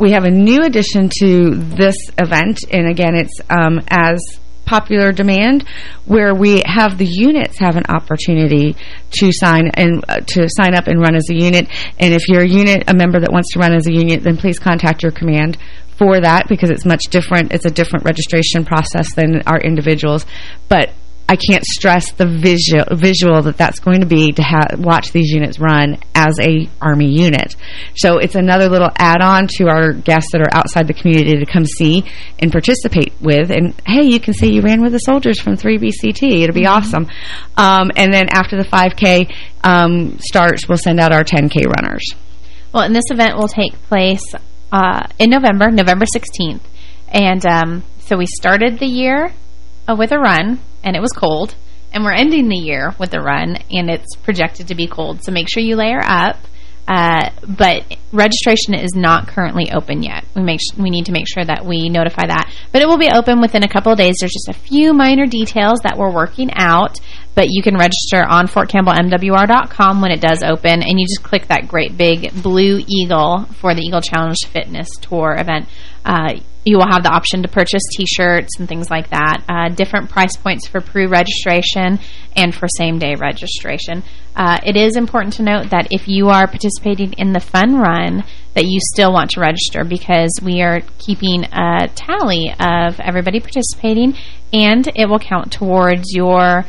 We have a new addition to this event, and again, it's um, as popular demand where we have the units have an opportunity to sign and uh, to sign up and run as a unit. And if you're a unit a member that wants to run as a unit then please contact your command for that because it's much different. It's a different registration process than our individuals. But I can't stress the visual visual that that's going to be to watch these units run as a Army unit. So it's another little add-on to our guests that are outside the community to come see and participate with. And, hey, you can say you ran with the soldiers from 3BCT. It'll be mm -hmm. awesome. Um, and then after the 5K um, starts, we'll send out our 10K runners. Well, and this event will take place uh, in November, November 16th. And um, so we started the year uh, with a run and it was cold. And we're ending the year with a run, and it's projected to be cold. So make sure you layer up. Uh, but registration is not currently open yet. We make we need to make sure that we notify that. But it will be open within a couple of days. There's just a few minor details that we're working out, but you can register on FortCampbellMWR.com when it does open, and you just click that great big blue eagle for the Eagle Challenge Fitness Tour event. Uh, you will have the option to purchase T-shirts and things like that. Uh, different price points for pre-registration and for same-day registration. Uh, it is important to note that if you are participating in the fun run, that you still want to register because we are keeping a tally of everybody participating, and it will count towards your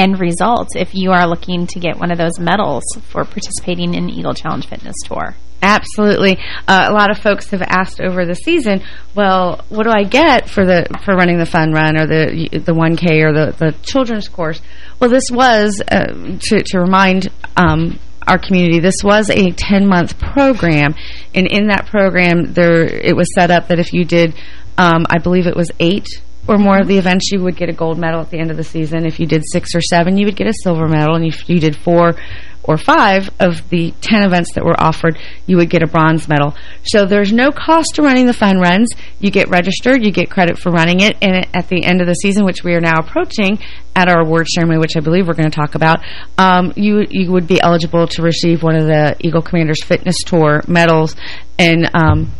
end results if you are looking to get one of those medals for participating in Eagle Challenge Fitness Tour. Absolutely. Uh, a lot of folks have asked over the season, well, what do I get for the for running the fun run or the the 1K or the, the children's course? Well, this was, uh, to, to remind um, our community, this was a 10-month program. And in that program, there it was set up that if you did, um, I believe it was eight or more of the events, you would get a gold medal at the end of the season. If you did six or seven, you would get a silver medal. And if you did four or five of the 10 events that were offered, you would get a bronze medal. So there's no cost to running the fun runs. You get registered, you get credit for running it, and at the end of the season, which we are now approaching at our award ceremony, which I believe we're going to talk about, um, you you would be eligible to receive one of the Eagle Commanders Fitness Tour medals and um,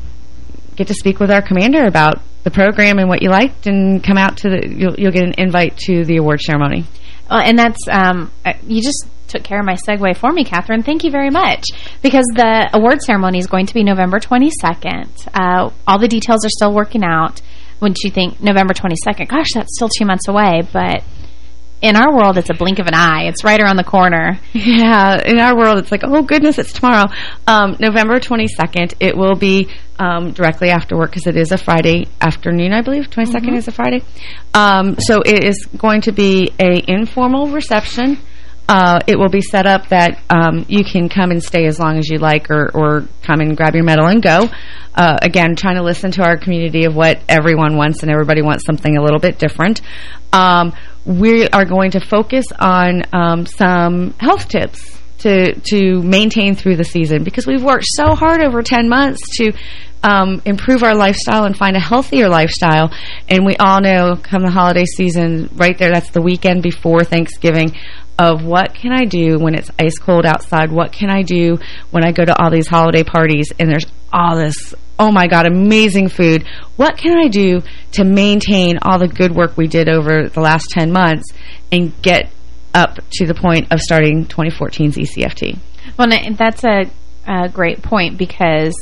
get to speak with our commander about the program and what you liked and come out to the, you'll, you'll get an invite to the award ceremony. Well, and that's, um, you just took care of my segue for me, Catherine. Thank you very much. Because the award ceremony is going to be November 22nd. Uh, all the details are still working out. Wouldn't you think November 22nd? Gosh, that's still two months away, but in our world, it's a blink of an eye. It's right around the corner. Yeah, in our world, it's like, oh, goodness, it's tomorrow. Um, November 22nd, it will be um, directly after work because it is a Friday afternoon, I believe. 22nd mm -hmm. is a Friday. Um, so it is going to be a informal reception. Uh, it will be set up that um, you can come and stay as long as you like or, or come and grab your medal and go. Uh, again, trying to listen to our community of what everyone wants, and everybody wants something a little bit different. Um, we are going to focus on um, some health tips to to maintain through the season because we've worked so hard over 10 months to um, improve our lifestyle and find a healthier lifestyle. And we all know come the holiday season, right there, that's the weekend before Thanksgiving, of what can I do when it's ice cold outside? What can I do when I go to all these holiday parties and there's all this, oh my God, amazing food. What can I do to maintain all the good work we did over the last 10 months and get up to the point of starting 2014's ECFT? Well, that's a, a great point because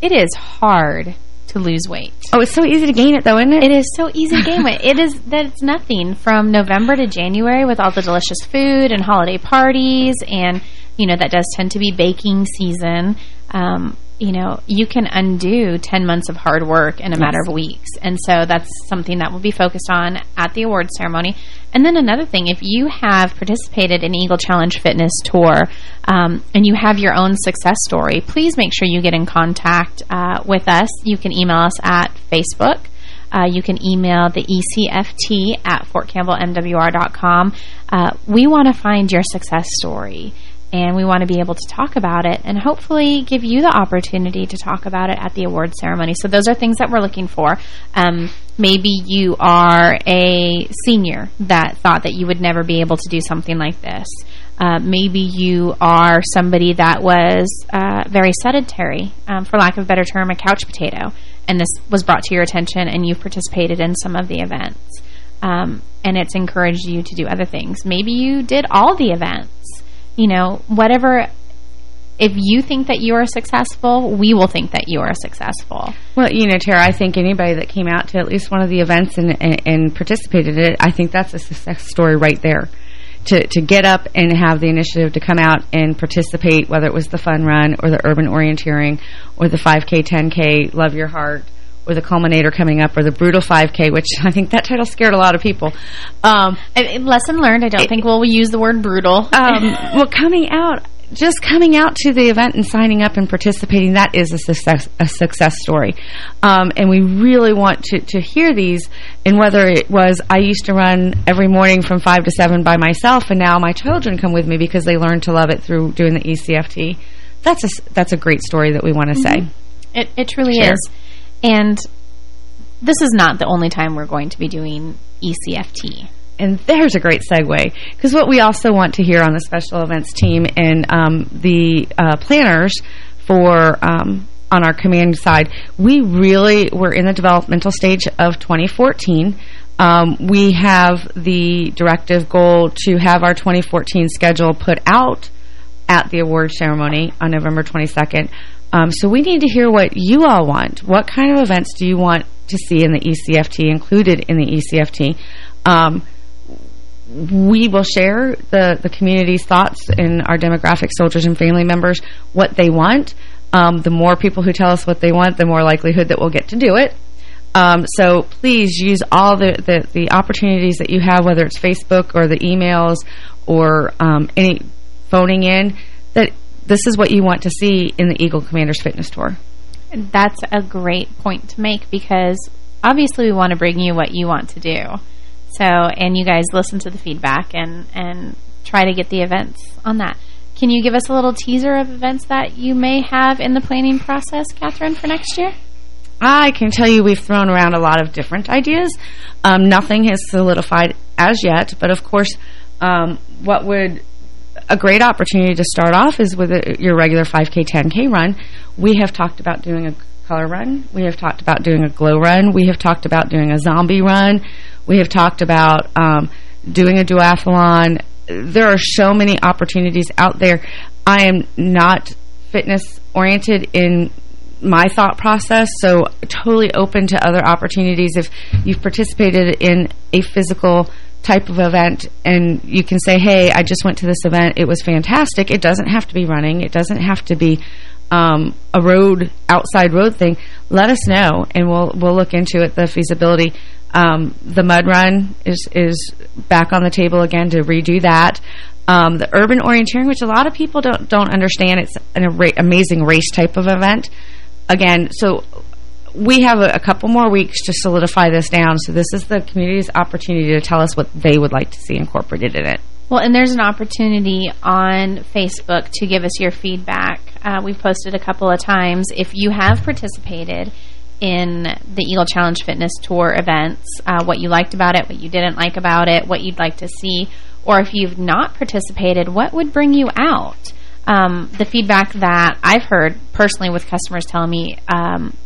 it is hard to lose weight. Oh, it's so easy to gain it, though, isn't it? It is so easy to gain weight. It is that it's nothing from November to January with all the delicious food and holiday parties, and you know that does tend to be baking season. Um, you know, you can undo 10 months of hard work in a yes. matter of weeks. And so that's something that will be focused on at the award ceremony. And then another thing, if you have participated in Eagle Challenge Fitness Tour um, and you have your own success story, please make sure you get in contact uh, with us. You can email us at Facebook. Uh, you can email the ECFT at fortcampbellmwr.com. Uh, we want to find your success story and we want to be able to talk about it and hopefully give you the opportunity to talk about it at the award ceremony. So those are things that we're looking for. Um, maybe you are a senior that thought that you would never be able to do something like this. Uh, maybe you are somebody that was uh, very sedentary, um, for lack of a better term, a couch potato, and this was brought to your attention and you've participated in some of the events. Um, and it's encouraged you to do other things. Maybe you did all the events you know, whatever if you think that you are successful, we will think that you are successful. Well, you know, Tara, I think anybody that came out to at least one of the events and, and, and, participated in it, I think that's a success story right there. To, to get up and have the initiative to come out and participate, whether it was the fun run or the urban orienteering or the 5K, 10K, Love Your Heart, or the Culminator coming up, or the Brutal 5K, which [laughs] I think that title scared a lot of people. Um, lesson learned. I don't it, think we'll use the word brutal. [laughs] Um, well, coming out, just coming out to the event and signing up and participating, that is a success, a success story. Um, and we really want to, to hear these. And whether it was I used to run every morning from 5 to 7 by myself, and now my children come with me because they learned to love it through doing the ECFT. That's a, that's a great story that we want to mm -hmm. say. It, it truly sure. is. And this is not the only time we're going to be doing ECFT. And there's a great segue, because what we also want to hear on the special events team and um, the uh, planners for um, on our command side, we really were in the developmental stage of 2014. Um, we have the directive goal to have our 2014 schedule put out at the award ceremony on November 22nd. Um, so we need to hear what you all want. What kind of events do you want to see in the ECFT, included in the ECFT? Um, we will share the, the community's thoughts and our demographic soldiers and family members what they want. Um, the more people who tell us what they want, the more likelihood that we'll get to do it. Um, so please use all the, the, the, opportunities that you have, whether it's Facebook or the emails or um, any phoning in, that this is what you want to see in the Eagle Commanders Fitness Tour. That's a great point to make because obviously we want to bring you what you want to do. So, and you guys listen to the feedback and, and try to get the events on that. Can you give us a little teaser of events that you may have in the planning process, Catherine, for next year? I can tell you we've thrown around a lot of different ideas. Um, nothing has solidified as yet, but of course, um, what would a great opportunity to start off is with a, your regular 5K, 10K run. We have talked about doing a color run. We have talked about doing a glow run. We have talked about doing a zombie run. We have talked about um, doing a duathlon. There are so many opportunities out there. I am not fitness oriented in my thought process, so totally open to other opportunities. If you've participated in a physical type of event and you can say, hey, I just went to this event. It was fantastic. It doesn't have to be running. It doesn't have to be um, a road, outside road thing. Let us know and we'll we'll look into it, the feasibility. Um, the mud run is, is back on the table again to redo that. Um, the urban orienteering, which a lot of people don't don't understand, it's an amazing race type of event. Again, so we have a, a, couple more weeks to solidify this down. So this is the community's opportunity to tell us what they would like to see incorporated in it. Well, and there's an opportunity on Facebook to give us your feedback. Uh, we've posted a couple of times. If you have participated in the Eagle Challenge Fitness Tour events, uh, what you liked about it, what you didn't like about it, what you'd like to see, or if you've not participated, what would bring you out? Um, the feedback that I've heard personally with customers telling me um,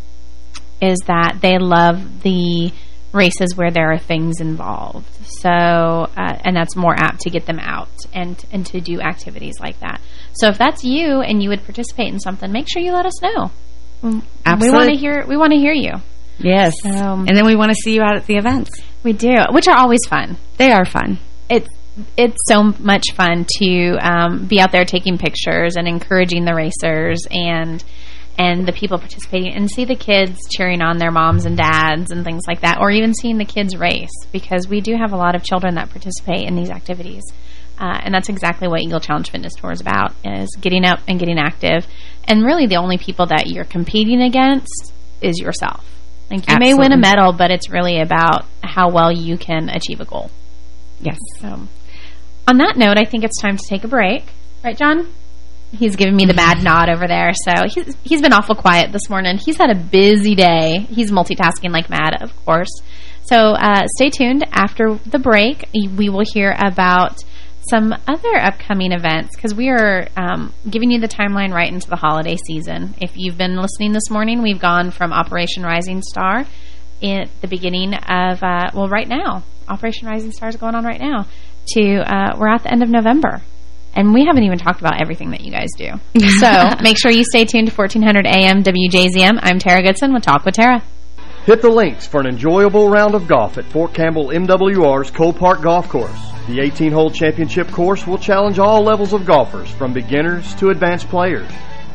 is that they love the races where there are things involved. So, uh, and that's more apt to get them out and and to do activities like that. So if that's you and you would participate in something, make sure you let us know. Absolutely. We want to hear we want to hear you. Yes. So, and then we want to see you out at the events. We do, which are always fun. They are fun. It's it's so much fun to um, be out there taking pictures and encouraging the racers and and the people participating and see the kids cheering on their moms and dads and things like that, or even seeing the kids race, because we do have a lot of children that participate in these activities. Uh, and that's exactly what Eagle Challenge Fitness Tour is about, is getting up and getting active. And really the only people that you're competing against is yourself. Like you Absolutely. may win a medal, but it's really about how well you can achieve a goal. Yes. So, on that note, I think it's time to take a break. Right, John? He's giving me the bad nod over there. So he's he's been awful quiet this morning. He's had a busy day. He's multitasking like mad, of course. So uh, stay tuned. After the break, we will hear about some other upcoming events because we are um, giving you the timeline right into the holiday season. If you've been listening this morning, we've gone from Operation Rising Star at the beginning of, uh, well, right now. Operation Rising Star is going on right now. To uh, We're at the end of November. And we haven't even talked about everything that you guys do. [laughs] so make sure you stay tuned to 1400 AM WJZM. I'm Tara Goodson with Talk with Tara. Hit the links for an enjoyable round of golf at Fort Campbell MWR's Cole Park Golf Course. The 18-hole championship course will challenge all levels of golfers, from beginners to advanced players.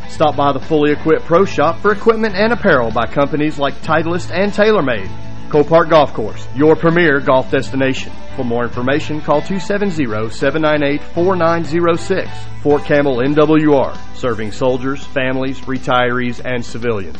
Stop by the fully equipped pro shop for equipment and apparel by companies like Titleist and TaylorMade. Cole Park Golf Course, your premier golf destination. For more information, call 270-798-4906. Fort Campbell MWR, serving soldiers, families, retirees, and civilians.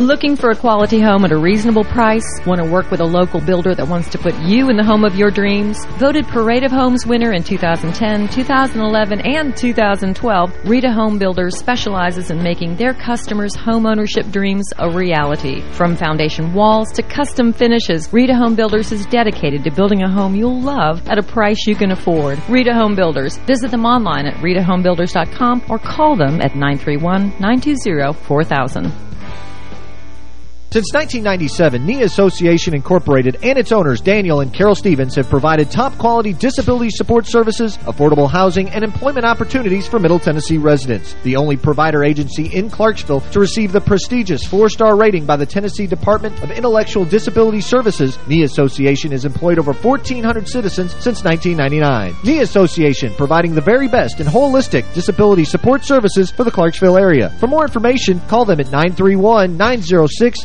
Looking for a quality home at a reasonable price? Want to work with a local builder that wants to put you in the home of your dreams? Voted Parade of Homes winner in 2010, 2011, and 2012, Rita Home Builders specializes in making their customers' home ownership dreams a reality. From foundation walls to custom finishes, Rita Home Builders is dedicated to building a home you'll love at a price you can afford. Rita Home Builders. Visit them online at ritahomebuilders.com or call them at 931-920-4000. Since 1997, NIA Association Incorporated and its owners, Daniel and Carol Stevens, have provided top-quality disability support services, affordable housing, and employment opportunities for Middle Tennessee residents. The only provider agency in Clarksville to receive the prestigious four-star rating by the Tennessee Department of Intellectual Disability Services, NIA Association has employed over 1,400 citizens since 1999. NIA Association, providing the very best in holistic disability support services for the Clarksville area. For more information, call them at 931 906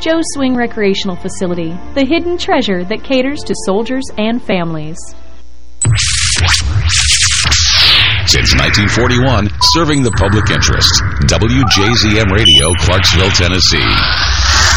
Joe's Swing Recreational Facility, the hidden treasure that caters to soldiers and families. Since 1941, serving the public interest. WJZM Radio, Clarksville, Tennessee.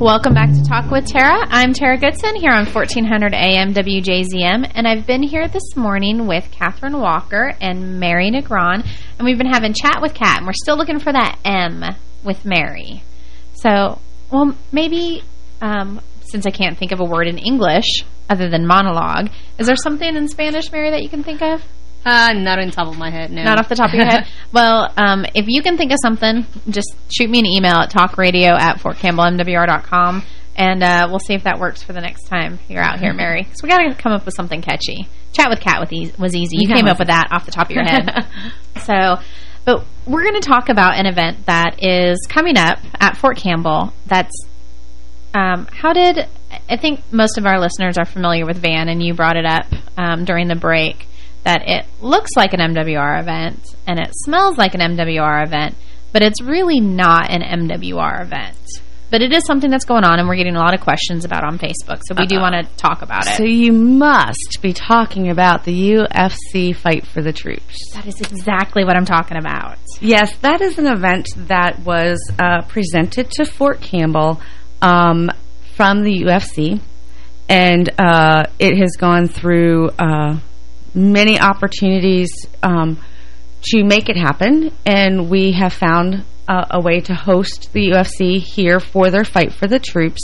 Welcome back to Talk with Tara. I'm Tara Goodson here on 1400 AM WJZM, and I've been here this morning with Catherine Walker and Mary Negron, and we've been having chat with Kat, and we're still looking for that M with Mary. So, well, maybe, um, since I can't think of a word in English other than monologue, is there something in Spanish, Mary, that you can think of? Uh, not on top of my head, no. Not off the top of your head? [laughs] Well, um, if you can think of something, just shoot me an email at talkradio at fortcampbellmwr.com, and uh, we'll see if that works for the next time you're out here, Mary. So we got to come up with something catchy. Chat with Kat with e was easy. You came up with that off the top of your head. [laughs] so, but we're going to talk about an event that is coming up at Fort Campbell that's um, how did I think most of our listeners are familiar with Van, and you brought it up um, during the break that it looks like an MWR event and it smells like an MWR event, but it's really not an MWR event. But it is something that's going on, and we're getting a lot of questions about on Facebook, so we do Uh-oh. want to talk about it. So you must be talking about the UFC Fight for the Troops. That is exactly what I'm talking about. Yes, that is an event that was uh, presented to Fort Campbell um, from the UFC, and uh, it has gone through uh, many opportunities um, to make it happen, and we have found uh, a way to host the UFC here for their Fight for the Troops.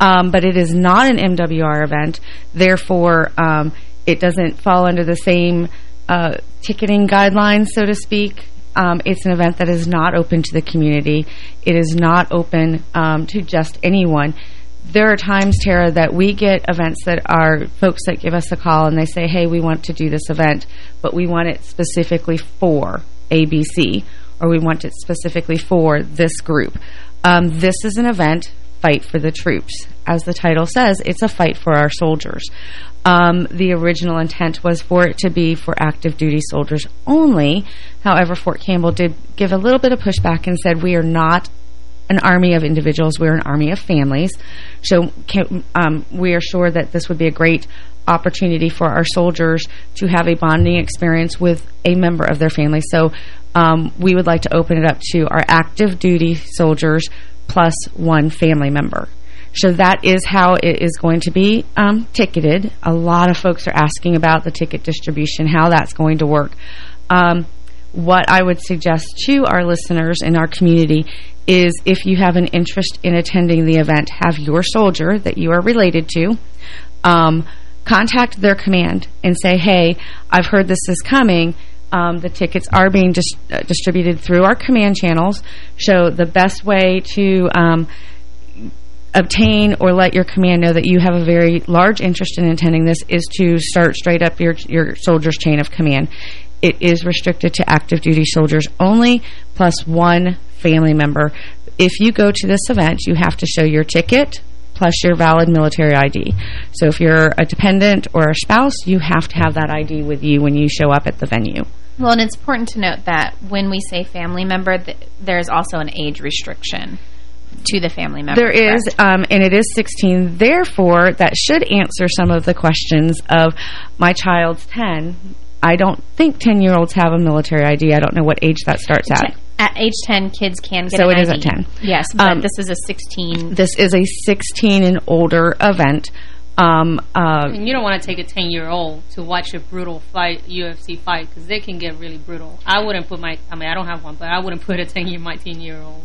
Um, but it is not an MWR event, therefore um, it doesn't fall under the same uh, ticketing guidelines, so to speak. Um, it's an event that is not open to the community. It is not open um, to just anyone. There are times, Tara, that we get events that are folks that give us a call and they say, hey, we want to do this event, but we want it specifically for ABC, or we want it specifically for this group. Um, this is an event, Fight for the Troops. As the title says, it's a fight for our soldiers. Um, the original intent was for it to be for active duty soldiers only. However, Fort Campbell did give a little bit of pushback and said we are not an army of individuals. We're an army of families. So can, um, we are sure that this would be a great opportunity for our soldiers to have a bonding experience with a member of their family. So um, we would like to open it up to our active duty soldiers plus one family member. So that is how it is going to be um, ticketed. A lot of folks are asking about the ticket distribution, how that's going to work. Um, what I would suggest to our listeners in our community is if you have an interest in attending the event, have your soldier that you are related to um, contact their command and say, hey, I've heard this is coming. Um, the tickets are being dis uh, distributed through our command channels. So the best way to um, obtain or let your command know that you have a very large interest in attending this is to start straight up your, your soldier's chain of command. It is restricted to active duty soldiers only, plus one family member. If you go to this event, you have to show your ticket plus your valid military ID. So if you're a dependent or a spouse, you have to have that ID with you when you show up at the venue. Well, and it's important to note that when we say family member, th there's also an age restriction to the family member. There is, um, and it is 16. Therefore, that should answer some of the questions of my child's 10. I don't think 10-year-olds have a military ID. I don't know what age that starts at. At age 10, kids can get So an it is ID. at 10. Yes, but Um, this is a 16. This is a 16 and older event. Um, uh, And you don't want to take a 10-year-old to watch a brutal fight, UFC fight, because they can get really brutal. I wouldn't put my, I mean, I don't have one, but I wouldn't put a 10-year, my 10-year-old.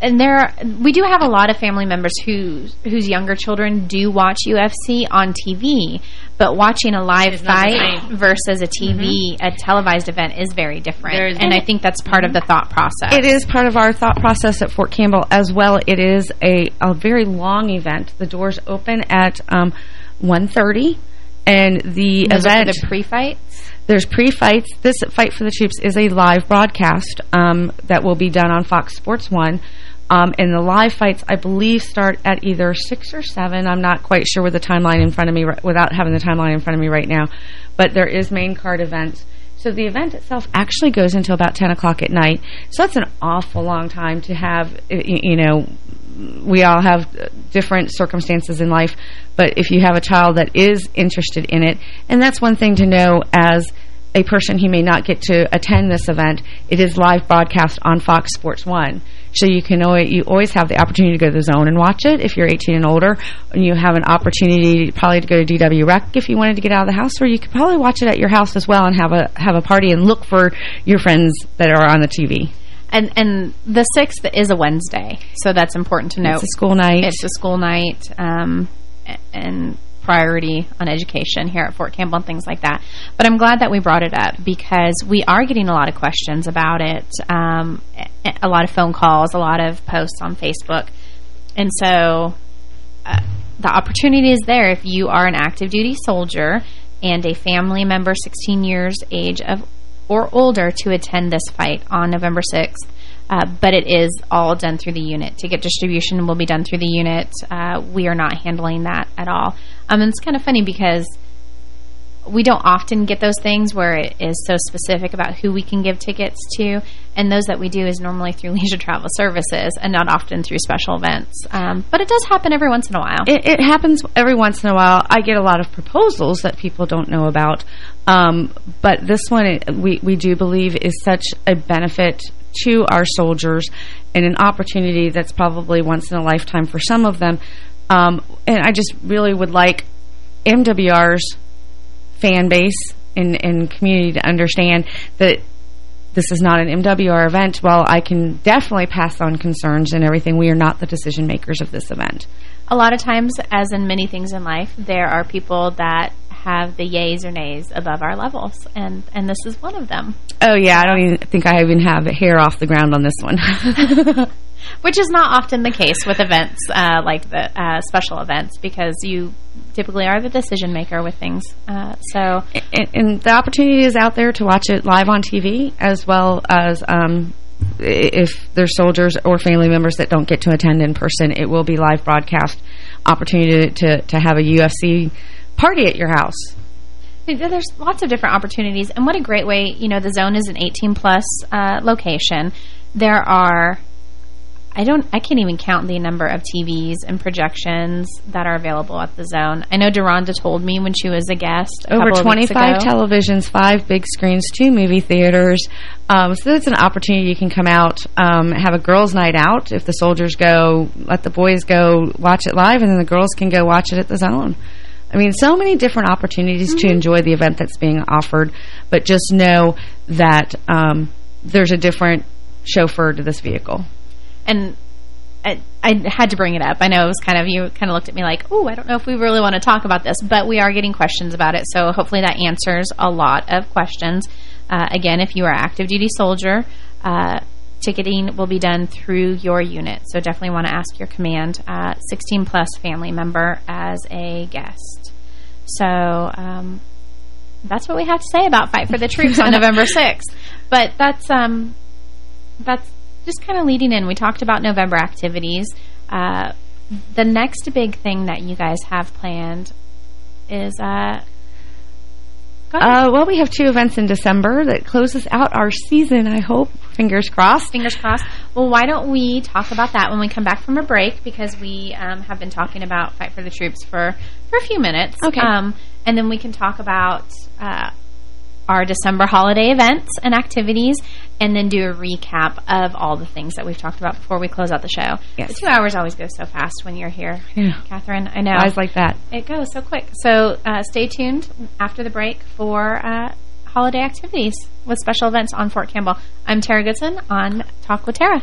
And there, are, we do have a lot of family members who whose younger children do watch UFC on TV, but watching a live fight versus a TV, a televised event, is very different. There's- and I think that's part of the thought process. It is part of our thought process at Fort Campbell as well. It is a, a very long event. The doors open at um, 1.30, and the Those event... the pre-fight? There's pre-fights. This Fight for the Troops is a live broadcast um, that will be done on Fox Sports 1. Um, and the live fights, I believe, start at either 6 or 7. I'm not quite sure with the timeline in front of me, without having the timeline in front of me right now. But there is main card events. So the event itself actually goes until about 10 o'clock at night. So that's an awful long time to have, you know, we all have uh, different circumstances in life. But if you have a child that is interested in it, and that's one thing to know as a person who may not get to attend this event, it is live broadcast on Fox Sports 1. So you can always, you always have the opportunity to go to the zone and watch it if you're 18 and older. And you have an opportunity probably to go to DW Rec if you wanted to get out of the house, or you could probably watch it at your house as well and have a have a party and look for your friends that are on the TV. And and the 6th is a Wednesday, so that's important to note. It's a school night. It's a school night, um, and priority on education here at Fort Campbell and things like that. But I'm glad that we brought it up because we are getting a lot of questions about it, um, a- lot of phone calls, a lot of posts on Facebook. And so uh, the opportunity is there if you are an active duty soldier and a family member 16 years age of or older to attend this fight on November 6th. Uh, but it is all done through the unit. Ticket distribution will be done through the unit. Uh, we are not handling that at all. Um, and it's kind of funny because we don't often get those things where it is so specific about who we can give tickets to. And those that we do is normally through [laughs] Leisure Travel Services and not often through special events. Um, but it does happen every once in a while. It, it happens every once in a while. I get a lot of proposals that people don't know about. Um, but this one, we, we do believe is such a benefit to our soldiers and an opportunity that's probably once in a lifetime for some of them. Um, and I just really would like MWR's fan base and, and community to understand that this is not an MWR event. While I can definitely pass on concerns and everything, we are not the decision makers of this event. A lot of times, as in many things in life, there are people that have the yays or nays above our levels, and, and this is one of them. Oh, yeah, I don't even think I even have hair off the ground on this one. [laughs] Which is not often the case with events uh, like the uh, special events because you typically are the decision maker with things. Uh, so, and, and, the opportunity is out there to watch it live on TV as well as um, if there's soldiers or family members that don't get to attend in person, it will be live broadcast opportunity to, to have a UFC party at your house. There's lots of different opportunities, and what a great way, you know, the zone is an 18-plus uh, location. There are I don't. I can't even count the number of TVs and projections that are available at the Zone. I know Deronda told me when she was a guest. A Over 25 televisions, five big screens, two movie theaters. Um, so it's an opportunity you can come out, um, have a girls' night out. If the soldiers go, let the boys go watch it live, and then the girls can go watch it at the Zone. I mean, so many different opportunities mm -hmm. to mm-hmm. enjoy the event that's being offered, but just know that um, there's a different chauffeur to this vehicle and I, I, had to bring it up. I know it was kind of, you kind of looked at me like, oh, I don't know if we really want to talk about this, but we are getting questions about it, so hopefully that answers a lot of questions. Uh, again, if you are active duty soldier, uh, ticketing will be done through your unit, so definitely want to ask your command 16-plus uh, family member as a guest. So um, that's what we have to say about Fight for the Troops on [laughs] November 6th. But that's um, that's just kind of leading in, we talked about November activities. Uh, the next big thing that you guys have planned is... Uh, uh, well, we have two events in December that closes out our season, I hope. Fingers crossed. Fingers crossed. Well, why don't we talk about that when we come back from a break, because we um, have been talking about Fight for the Troops for, for a few minutes. Okay. Um, and then we can talk about uh, our December holiday events and activities, and then do a recap of all the things that we've talked about before we close out the show. Yes. The two hours always go so fast when you're here, yeah. Catherine. I know. Eyes like that. It goes so quick. So uh, stay tuned after the break for uh, holiday activities with special events on Fort Campbell. I'm Tara Goodson on Talk with Tara.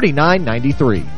3993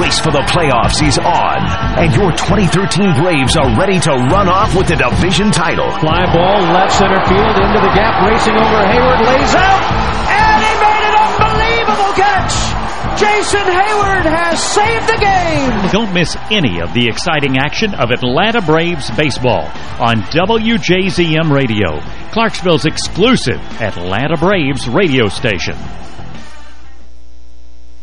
Race for the playoffs is on, and your 2013 Braves are ready to run off with the division title. Fly ball left center field into the gap, racing over Heyward, lays out, and he made an unbelievable catch. Jason Heyward has saved the game. Don't miss any of the exciting action of Atlanta Braves baseball on WJZM Radio, Clarksville's exclusive Atlanta Braves radio station.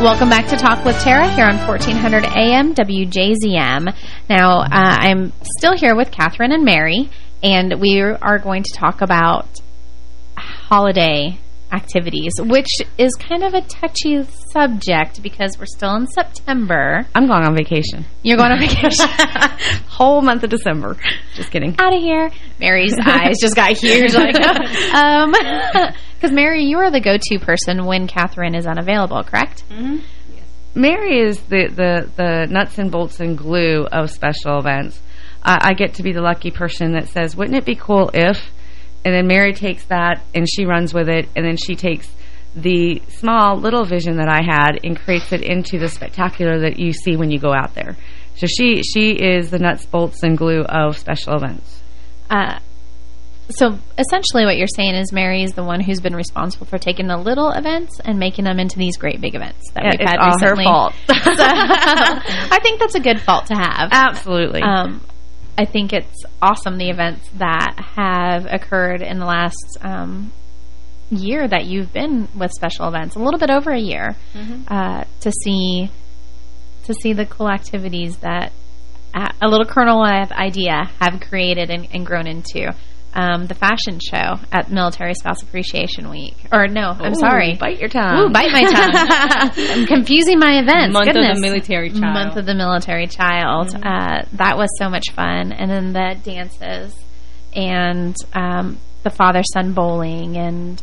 Welcome back to Talk with Tara here on 1400 AM WJZM. Now, uh, I'm still here with Catherine and Mary, and we are going to talk about holiday activities, which is kind of a touchy subject because we're still in September. I'm going on vacation. You're going on [laughs] vacation? [laughs] Whole month of December. Just kidding. Out of here. Mary's eyes just got huge. Like, [laughs] um, Because, Mary, you are the go-to person when Catherine is unavailable, correct? Mm -hmm. yes. Mary is the, the, the nuts and bolts and glue of special events. I get to be the lucky person that says, wouldn't it be cool if... And then Mary takes that and she runs with it. And then she takes the small little vision that I had and creates it into the spectacular that you see when you go out there. So she she is the nuts, bolts, and glue of special events. Uh, so essentially what you're saying is Mary is the one who's been responsible for taking the little events and making them into these great big events that yeah, we've had all recently. her fault. [laughs] so, I think that's a good fault to have. Absolutely. Um, I think it's awesome the events that have occurred in the last um, year that you've been with special events, a little bit over a year, mm -hmm. uh, to see to see the cool activities that a little kernel of idea have created and, and grown into um, the fashion show at Military Spouse Appreciation Week. Or no, I'm Ooh, sorry. Bite your tongue. Ooh, bite my tongue. [laughs] I'm confusing my events. Month Goodness. of the Military Child. Month of the Military Child. Mm -hmm. uh, that was so much fun. And then the dances and um, the father-son bowling and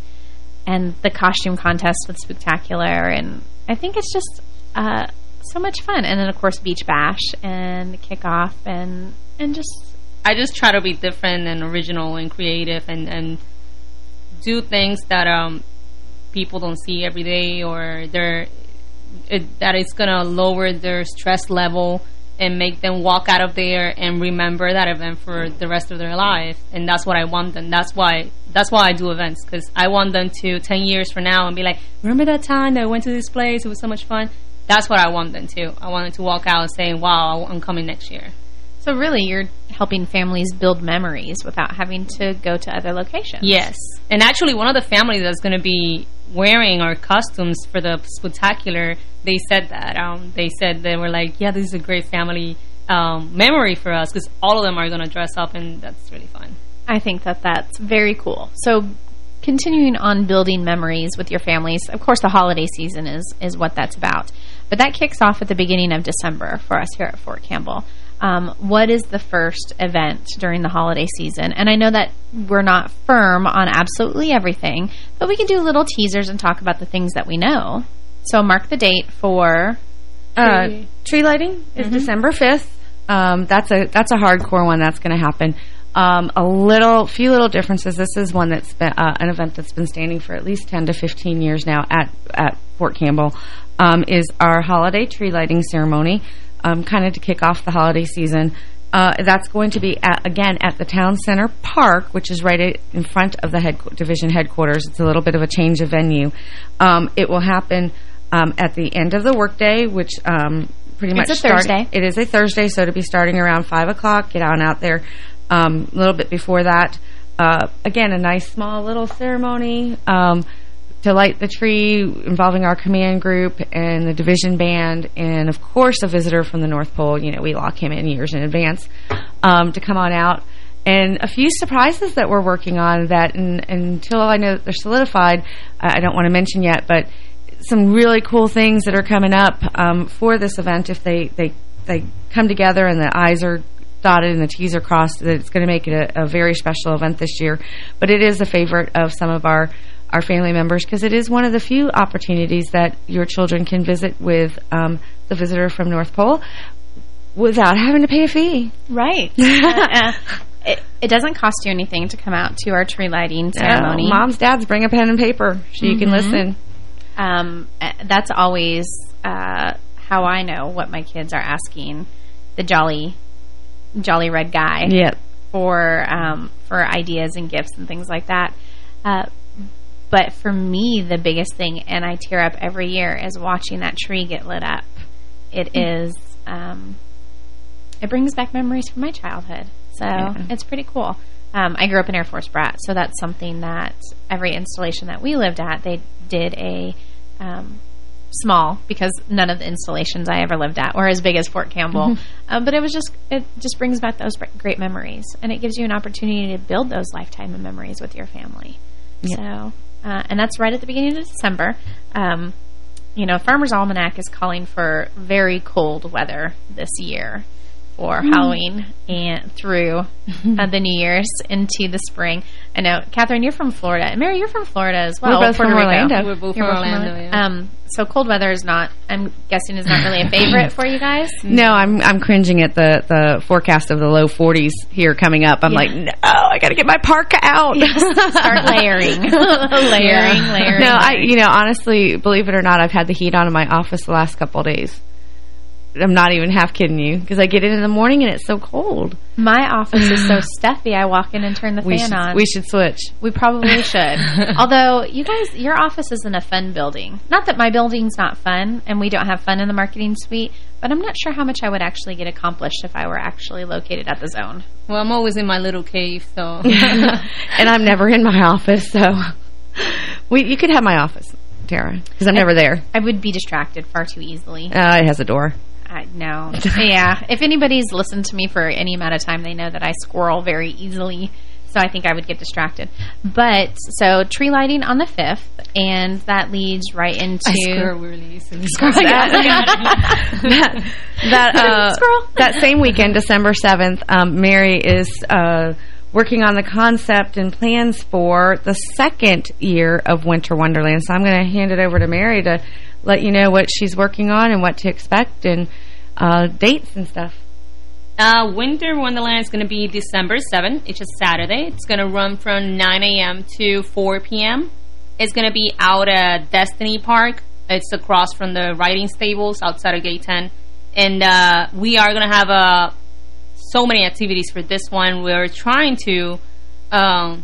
and the costume contest with Spectacular. And I think it's just uh, so much fun. And then, of course, Beach Bash and kickoff and, and just I just try to be different and original and creative and, and do things that um, people don't see every day or they're it, that it's going to lower their stress level and make them walk out of there and remember that event for the rest of their life. And that's what I want them. That's why that's why I do events because I want them to 10 years from now and be like, remember that time that I went to this place? It was so much fun. That's what I want them to. I want them to walk out saying, wow, I'm coming next year. So really, you're helping families build memories without having to go to other locations. Yes. And actually, one of the families that's going to be wearing our costumes for the spectacular, they said that. Um, they said they were like, yeah, this is a great family um, memory for us because all of them are going to dress up, and that's really fun. I think that that's very cool. So continuing on building memories with your families, of course, the holiday season is, is what that's about. But that kicks off at the beginning of December for us here at Fort Campbell um, what is the first event during the holiday season? And I know that we're not firm on absolutely everything, but we can do little teasers and talk about the things that we know. So mark the date for... Uh, tree lighting is mm -hmm. December 5th. Um, that's a that's a hardcore one that's going to happen. Um, a little, few little differences. This is one that's been uh, an event that's been standing for at least 10 to 15 years now at at Fort Campbell. Um, is our holiday tree lighting ceremony um, kind of to kick off the holiday season. Uh, that's going to be, at, again, at the Town Center Park, which is right in front of the head, division headquarters. It's a little bit of a change of venue. Um, it will happen um, at the end of the workday, which um, pretty much... It's a Thursday. It is a Thursday, so to be starting around 5 o'clock. Get on out there um, a little bit before that. Uh, again, a nice small little ceremony. Um, to light the tree involving our command group and the division band and, of course, a visitor from the North Pole. You know, we lock him in years in advance um, to come on out. And a few surprises that we're working on that in, until I know they're solidified, I don't want to mention yet, but some really cool things that are coming up um, for this event if they, they, they come together and the I's are dotted and the T's are crossed, that it's going to make it a, a very special event this year. But it is a favorite of some of our our family members because it is one of the few opportunities that your children can visit with um, the visitor from North Pole without having to pay a fee. Right. [laughs] uh, it, it, doesn't cost you anything to come out to our tree lighting ceremony. No, moms, dads, bring a pen and paper so you mm -hmm. can Mm-hmm. listen. Um, that's always uh, how I know what my kids are asking the jolly, jolly red guy. Yep. For um, for ideas and gifts and things like that. Uh, but for me, the biggest thing, and I tear up every year, is watching that tree get lit up. It Mm. um, it brings back memories from my childhood. So Yeah. it's pretty cool. Um, I grew up an Air Force brat, so that's something that every installation that we lived at, they did a um, small, because none of the installations I ever lived at were as big as Fort Campbell. Mhm. Um, but it was just, it just brings back those great memories, and it gives you an opportunity to build those lifetime of memories with your family. Yeah. So, uh, and that's right at the beginning of December. Um, you know, Farmer's Almanac is calling for very cold weather this year for Mm. Halloween and through [laughs] uh, the New Year's into the spring. I know, Catherine, you're from Florida. And Mary, you're from Florida as well. We're both Puerto from Rico. Orlando. We're both You're from both Orlando, yeah. Um, so cold weather is not, I'm guessing, is not really a favorite for you guys? [clears throat] No, I'm I'm cringing at the the forecast of the low 40s here coming up. I'm Yeah. like, no, I got to get my parka out. Yes, [laughs] start layering. [laughs] layering, Yeah. layering. No, I you know honestly, believe it or not, I've had the heat on in my office the last couple of days. I'm not even half kidding you because I get in in the morning and it's so cold. My office is so [sighs] stuffy, I walk in and turn the We fan should, on. we should switch. We probably [laughs] should. Although, you guys, your office isn't a fun building. Not that my building's not fun, and we don't have fun in the marketing suite, but I'm not sure how much I would actually get accomplished if I were actually located at the zone. Well, I'm always in my little cave, so... [laughs] and I'm never in my office, so we you could have my office, Tara, because I'm never there. I would be distracted far too easily. Uh, it has a door. I no. yeah. If anybody's listened to me for any amount of time, they know that I squirrel very easily. So I think I would get distracted. But, so, tree lighting on the 5th, and that leads right into... I squirrel really easily. [laughs] [laughs] that that, [laughs] uh, Squirrel. that same weekend, December 7th, um, Mary is uh, working on the concept and plans for the second year of Winter Wonderland. So I'm going to hand it over to Mary to let you know what she's working on and what to expect and uh, dates and stuff. Uh, Winter Wonderland is going to be December 7th. It's a Saturday. It's going to run from 9 a.m. to 4 p.m. It's going to be out at Destiny Park. It's across from the riding stables outside of Gate 10. And uh, we are going to have uh, so many activities for this one. We're trying to, um,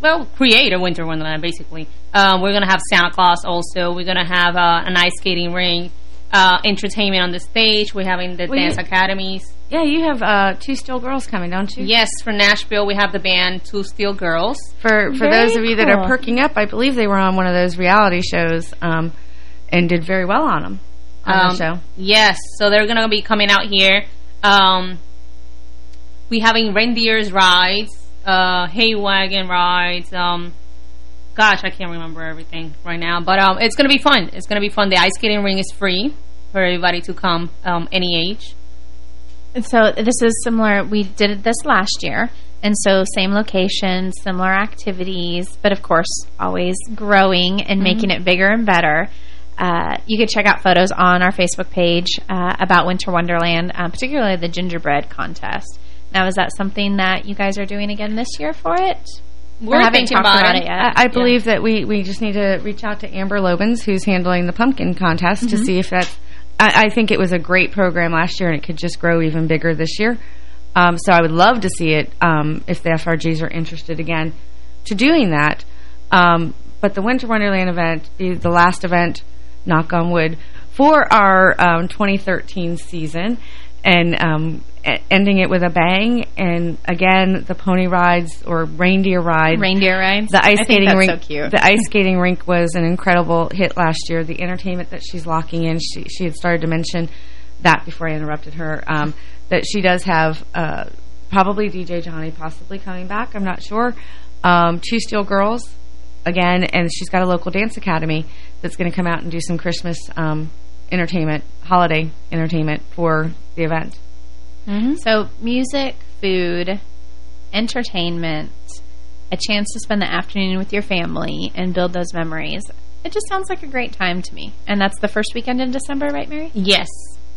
well, create a Winter Wonderland, basically. Um, we're going to have Santa Claus also. We're going to have uh, an ice skating rink, uh, entertainment on the stage. We're having the Well, dance you- academies. Yeah, you have uh, two Steel girls coming, don't you? Yes, for Nashville, we have the band Two Steel Girls. For for Very those of you that are perking up, I believe they were on one of those reality shows um, and did very well on them on Um, the show. Yes, so they're going to be coming out here. Um, we having reindeers rides, uh, hay wagon rides. Um, gosh, I can't remember everything right now, but um, it's going to be fun. It's going to be fun. The ice skating ring is free for everybody to come, um, any age. And so this is similar. We did this last year. And so same location, similar activities, but of course always growing and making it bigger and better. Uh, you can check out photos on our Facebook page uh, about Winter Wonderland, uh, particularly the gingerbread contest. Now, is that something that you guys are doing again this year for it? We're Or haven't thinking talked about it it. yet. I, I believe that we, we just need to reach out to Amber Lobens, who's handling the pumpkin contest, to Mhm. see if that's... I, I think it was a great program last year, and it could just grow even bigger this year. Um, so I would love to see it um, if the FRGs are interested again to doing that. Um, but the Winter Wonderland event, the, the last event, knock on wood, for our um, 2013 season, and um, ending it with a bang. And again, the pony rides or reindeer ride, Reindeer rides? the ice I skating rink. so cute. The ice skating rink was an incredible hit last year. The entertainment that she's locking in, she she had started to mention that before I interrupted her. Um, that she does have uh, probably DJ Johnny possibly coming back. I'm not sure. Um, Two Steel Girls again, and she's got a local dance academy that's going to come out and do some Christmas um, entertainment, holiday entertainment for the event. So music, food, entertainment, a chance to spend the afternoon with your family and build those memories. It just sounds like a great time to me. And that's the first weekend in December, right, Mary? Yes.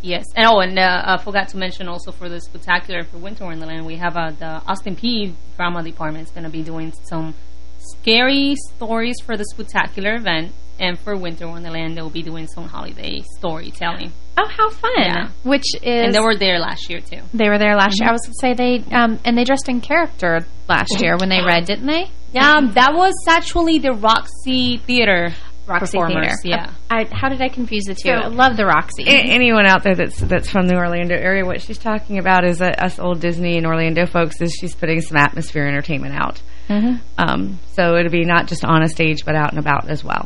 Yes. And oh, and uh, I forgot to mention also for the spectacular for Winter Wonderland, we have uh, the Austin Peay Drama Department is going to be doing some scary stories for the spectacular event. And for Winter Wonderland, they'll be doing some holiday storytelling. Oh, how fun! Yeah. Which is and they were there last year too. They were there last Mm -hmm. year. I was going to say they um, and they dressed in character last year when they read, didn't they? Yeah, um, that was actually the Roxy Theater. Roxy performers. Theater. Yeah. I, how did I confuse the two? So, I love the Roxy. anyone out there that's that's from the Orlando area, what she's talking about is uh, us old Disney and Orlando folks is she's putting some atmosphere entertainment out. Mm -hmm. um, so it'll be not just on a stage, but out and about as well.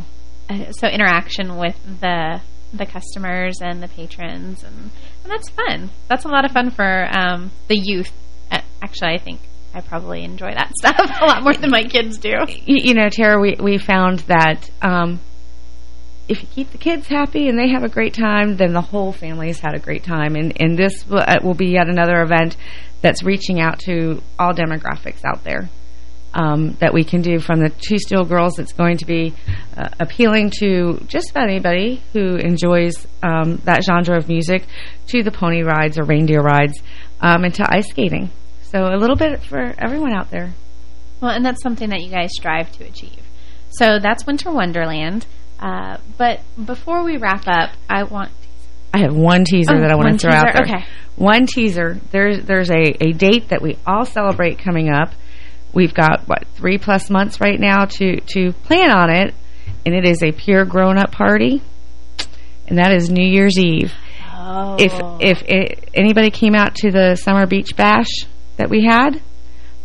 Uh, so interaction with the the customers and the patrons, and, and that's fun. That's a lot of fun for um, the youth. Uh, actually, I think I probably enjoy that [laughs] stuff a lot more than my kids do. You, know, Tara, we, we found that um, if you keep the kids happy and they have a great time, then the whole family has had a great time. And, and this will, uh, will be yet another event that's reaching out to all demographics out there. Um, that we can do from the Two Steel Girls that's going to be uh, appealing to just about anybody who enjoys um, that genre of music to the pony rides or reindeer rides um, and to ice skating. So a little bit for everyone out there. Well, and that's something that you guys strive to achieve. So that's Winter Wonderland. Uh, but before we wrap up, I want... I have one teaser oh, that I want to throw teaser. out there. Okay. One teaser. There's there's a, a date that we all celebrate coming up. We've got, what, three plus months right now to, to plan on it. And it is a pure grown-up party. And that is New Year's Eve. Oh. If, if it, anybody came out to the Summer Beach Bash that we had,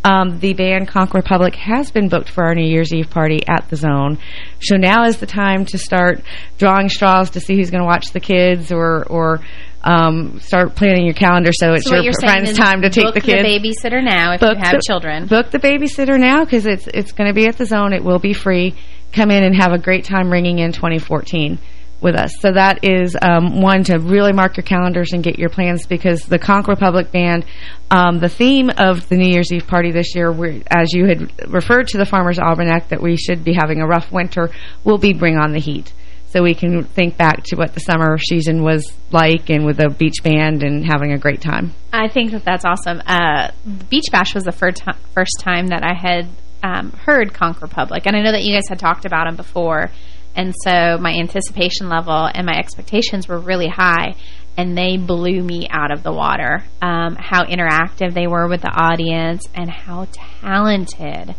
um, the band Conk Republic has been booked for our New Year's Eve party at the Zone. So now is the time to start drawing straws to see who's going to watch the kids or or um, start planning your calendar so it's so your friend's time to take the kids. the babysitter now if book you have the, children. Book the babysitter now because it's it's going to be at the Zone. It will be free. Come in and have a great time ringing in 2014 with us. So that is um, one to really mark your calendars and get your plans because the Conk Republic Band, um, the theme of the New Year's Eve party this year, as you had referred to the Farmer's Almanac that we should be having a rough winter, will be Bring on the Heat. So we can think back to what the summer season was like and with the beach band and having a great time. I think that that's awesome. Uh, Beach Bash was the first, first time that I had um, heard Conquer Republic. And I know that you guys had talked about them before. And so my anticipation level and my expectations were really high. And they blew me out of the water. Um, how interactive they were with the audience and how talented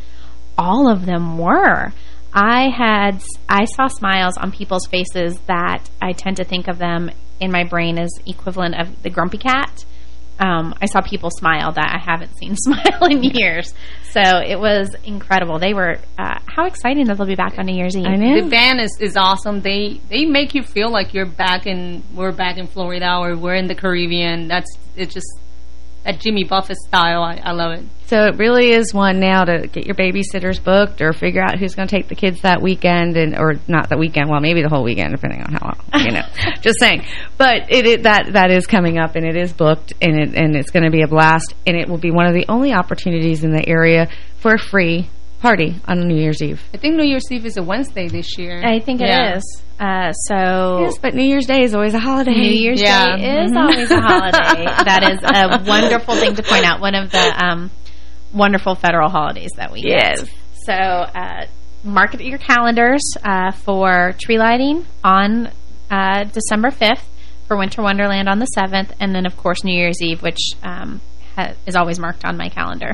all of them were. I had I saw smiles on people's faces that I tend to think of them in my brain as equivalent of the grumpy cat. Um, I saw people smile that I haven't seen [laughs] smile in years. So it was incredible. They were, uh, how exciting that they'll be back on New Year's Eve. I know. The band is, is awesome. They they make you feel like you're back in, we're back in Florida or we're in the Caribbean. That's, it's just, that Jimmy Buffett style. I, I love it. So it really is one now to get your babysitters booked or figure out who's going to take the kids that weekend and or not the weekend, well maybe the whole weekend depending on how long, you know. [laughs] Just saying. But it, it, that that is coming up and it is booked and it and it's going to be a blast and it will be one of the only opportunities in the area for free party on New Year's Eve. I think New Year's Eve is a Wednesday this year. I think yeah. it is. Uh, so yes, but New Year's Day is always a holiday. New Year's yeah. Day is mm -hmm. always a holiday. [laughs] that is a wonderful thing to point out. One of the um, wonderful federal holidays that we yes. get. So uh, mark your calendars uh, for tree lighting on uh, December 5th, for Winter Wonderland on the 7th, and then, of course, New Year's Eve, which um, is always marked on my calendar.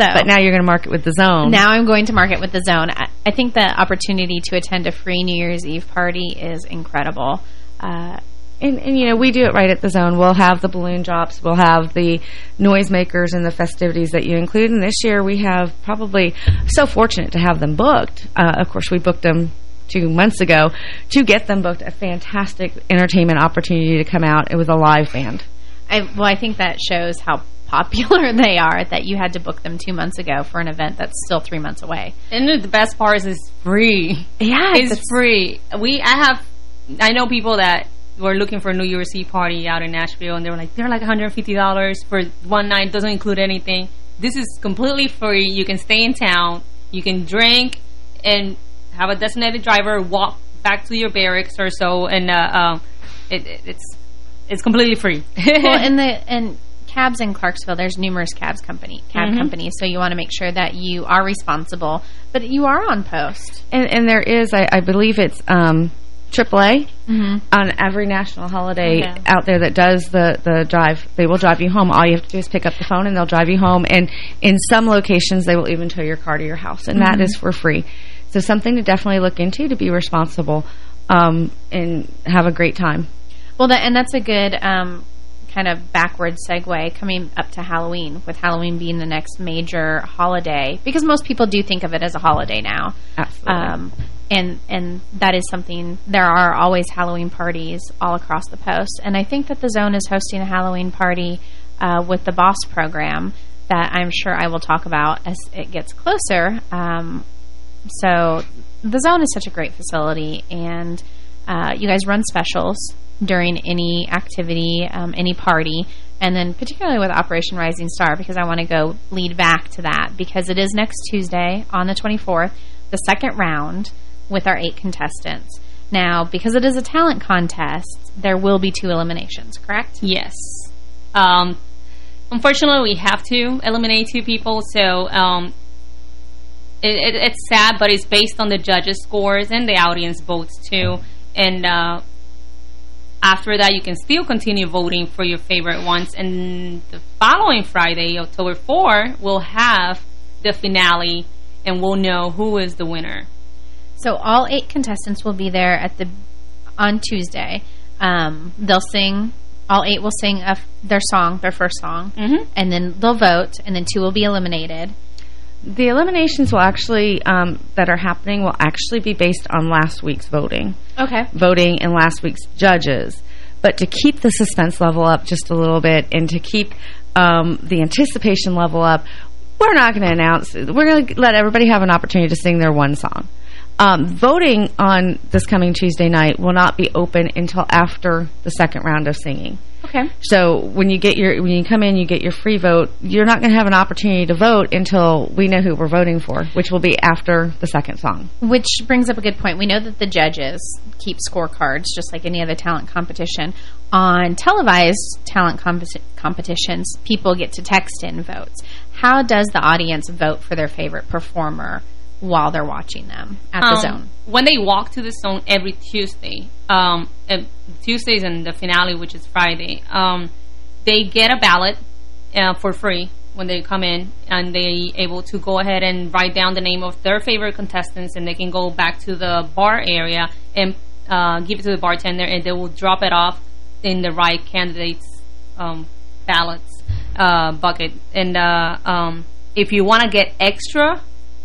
So, but now you're going to market with the zone. Now I'm going to market with the zone. I, I think the opportunity to attend a free New Year's Eve party is incredible. Uh, and, and, you know, we do it right at the zone. We'll have the balloon drops. We'll have the noisemakers and the festivities that you include. And this year we have probably so fortunate to have them booked. Uh, of course, we booked them two months ago to get them booked. A fantastic entertainment opportunity to come out. It was a live band. I, well, I think that shows how popular [laughs] they are that you had to book them two months ago for an event that's still three months away. And the best part is it's free. Yeah, it's free. We I have I know people that were looking for a New Year's Eve party out in Nashville and they were like they're like $150 for one night doesn't include anything. This is completely free. You can stay in town You can drink and have a designated driver walk back to your barracks or so, and uh, um, it, it, it's it's completely free. well, [laughs] in the and cabs in Clarksville, there's numerous cabs company cab Mhm. companies, so you want to make sure that you are responsible, but you are on post. And, and there is, I, I believe it's um, AAA Mhm. on every national holiday Yeah. out there that does the, the drive. They will drive you home. All you have to do is pick up the phone and they'll drive you home. And in some locations, they will even tow your car to your house. And that Mhm. is for free. So something to definitely look into to be responsible um, and have a great time. Well, that, and that's a good um, kind of backward segue coming up to Halloween, with Halloween being the next major holiday, because most people do think of it as a holiday now. Absolutely. Um, and and that is something. There are always Halloween parties all across the post, and I think that the Zone is hosting a Halloween party uh, with the Boss program that I'm sure I will talk about as it gets closer. Um, so the Zone is such a great facility, and uh, you guys run specials during any activity, um, any party, and then particularly with Operation Rising Star, because I want to go lead back to that, because it is next Tuesday on the 24th, the second round with our eight contestants. Now, because it is a talent contest, there will be two eliminations, correct? Yes. Um, unfortunately, we have to eliminate two people, so um, it, it, it's sad, but it's based on the judges' scores and the audience votes, too. And uh, after that, you can still continue voting for your favorite ones. And the following Friday, October 4, we'll have the finale, and we'll know who is the winner. So all eight contestants will be there at the on Tuesday. Um, they'll sing. All eight will sing a, their song, their first song, Mhm. and then they'll vote, and then two will be eliminated. The eliminations will actually, um, that are happening, will actually be based on last week's voting. Okay. Voting and last week's judges. But to keep the suspense level up just a little bit and to keep um, the anticipation level up, we're not going to announce, we're going to let everybody have an opportunity to sing their one song. Um, voting on this coming Tuesday night will not be open until after the second round of singing. Okay. So when you get your when you come in, you get your free vote. You're not going to have an opportunity to vote until we know who we're voting for, which will be after the second song. Which brings up a good point. We know that the judges keep scorecards, just like any other talent competition. On televised talent comp competitions, people get to text in votes. How does the audience vote for their favorite performer while they're watching them at the Um, zone? When they walk to the zone every Tuesday, um, Tuesdays and the finale, which is Friday, um, they get a ballot uh, for free when they come in, and they able to go ahead and write down the name of their favorite contestants, and they can go back to the bar area and uh, give it to the bartender, and they will drop it off in the right candidates' um, ballots uh, bucket. And uh, um, if you want to get extra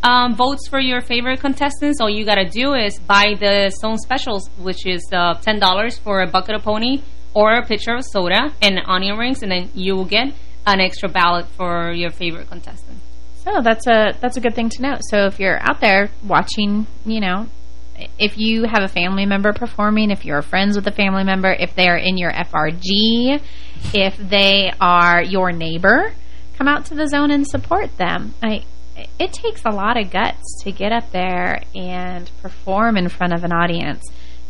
um, votes for your favorite contestants, all you got to do is buy the Zone Specials, which is uh, $10 for a bucket of pony or a pitcher of soda and onion rings, and then you will get an extra ballot for your favorite contestant. So that's a that's a good thing to know. So if you're out there watching, you know, if you have a family member performing, if you're friends with a family member, if they're in your FRG, if they are your neighbor, come out to the zone and support them. I it takes a lot of guts to get up there and perform in front of an audience.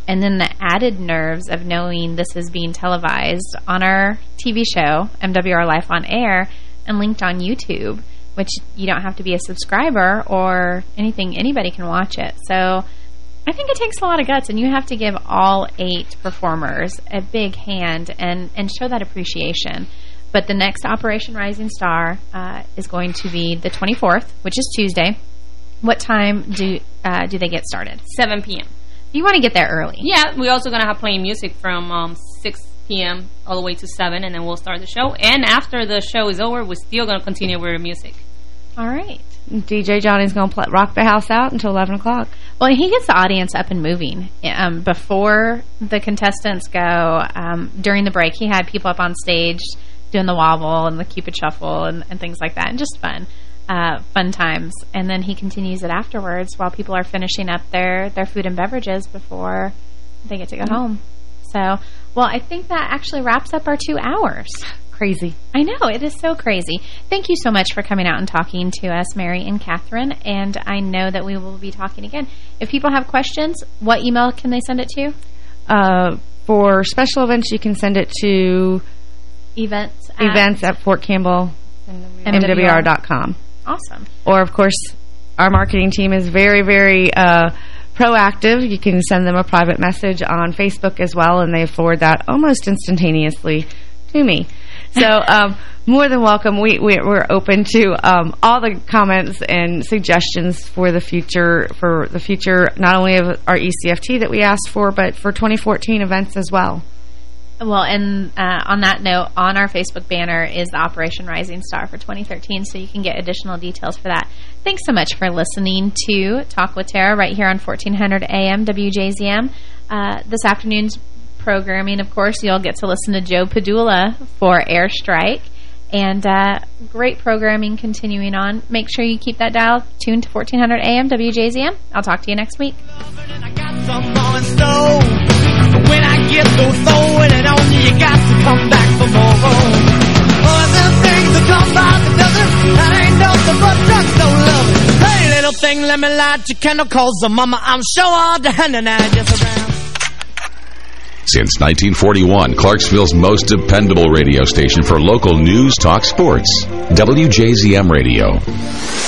And then the added nerves of knowing this is being televised on our TV show, MWR Life on Air, and linked on YouTube, which you don't have to be a subscriber or anything. Anybody can watch it. So I think it takes a lot of guts, and you have to give all eight performers a big hand and, and show that appreciation. But the next Operation Rising Star uh, is going to be the 24th, which is Tuesday. What time do uh, do they get started? 7 p.m. You want to get there early. Yeah, we're also going to have playing music from um, 6 p.m. all the way to 7, and then we'll start the show. And after the show is over, we're still going to continue with music. All right. DJ Johnny's going to rock the house out until 11 o'clock. Well, he gets the audience up and moving. Um, before the contestants go, um, during the break, he had people up on stage doing the wobble and the Cupid shuffle and, and things like that, and just fun. Uh, fun times. And then he continues it afterwards while people are finishing up their, their food and beverages before they get to go Mhm. home. So, well, I think that actually wraps up our two hours. crazy. I know. It is so crazy. Thank you so much for coming out and talking to us, Mary and Catherine. And I know that we will be talking again. If people have questions, what email can they send it to? Uh, for special events, you can send it to events at, events at Fort Campbell MWR.com. Awesome. Or, of course, our marketing team is very, very uh, proactive. You can send them a private message on Facebook as well, and they forward that almost instantaneously to me. So, [laughs] um, more than welcome. We, we, are open to um, all the comments and suggestions for the future, for the future, not only of our ECFT that we asked for, but for 2014 events as well. Well, and uh, on that note, on our Facebook banner is the Operation Rising Star for 2013, so you can get additional details for that. Thanks so much for listening to Talk with Tara right here on 1400 AM WJZM. Uh, this afternoon's programming, of course, you'll get to listen to Joe Padula for Airstrike. And uh, great programming continuing on. Make sure you keep that dial tuned to 1400 AM WJZM. I'll talk to you next week. When I get throwing it on you, you got to come back for more. Things that come by the dozen, that ain't nothing but drugs, no love. Hey, little thing, let me light your candle, cause the mama, I'm sure all the hand and I just around. Since 1941, Clarksville's most dependable radio station for local news, talk, sports. WJZM Radio.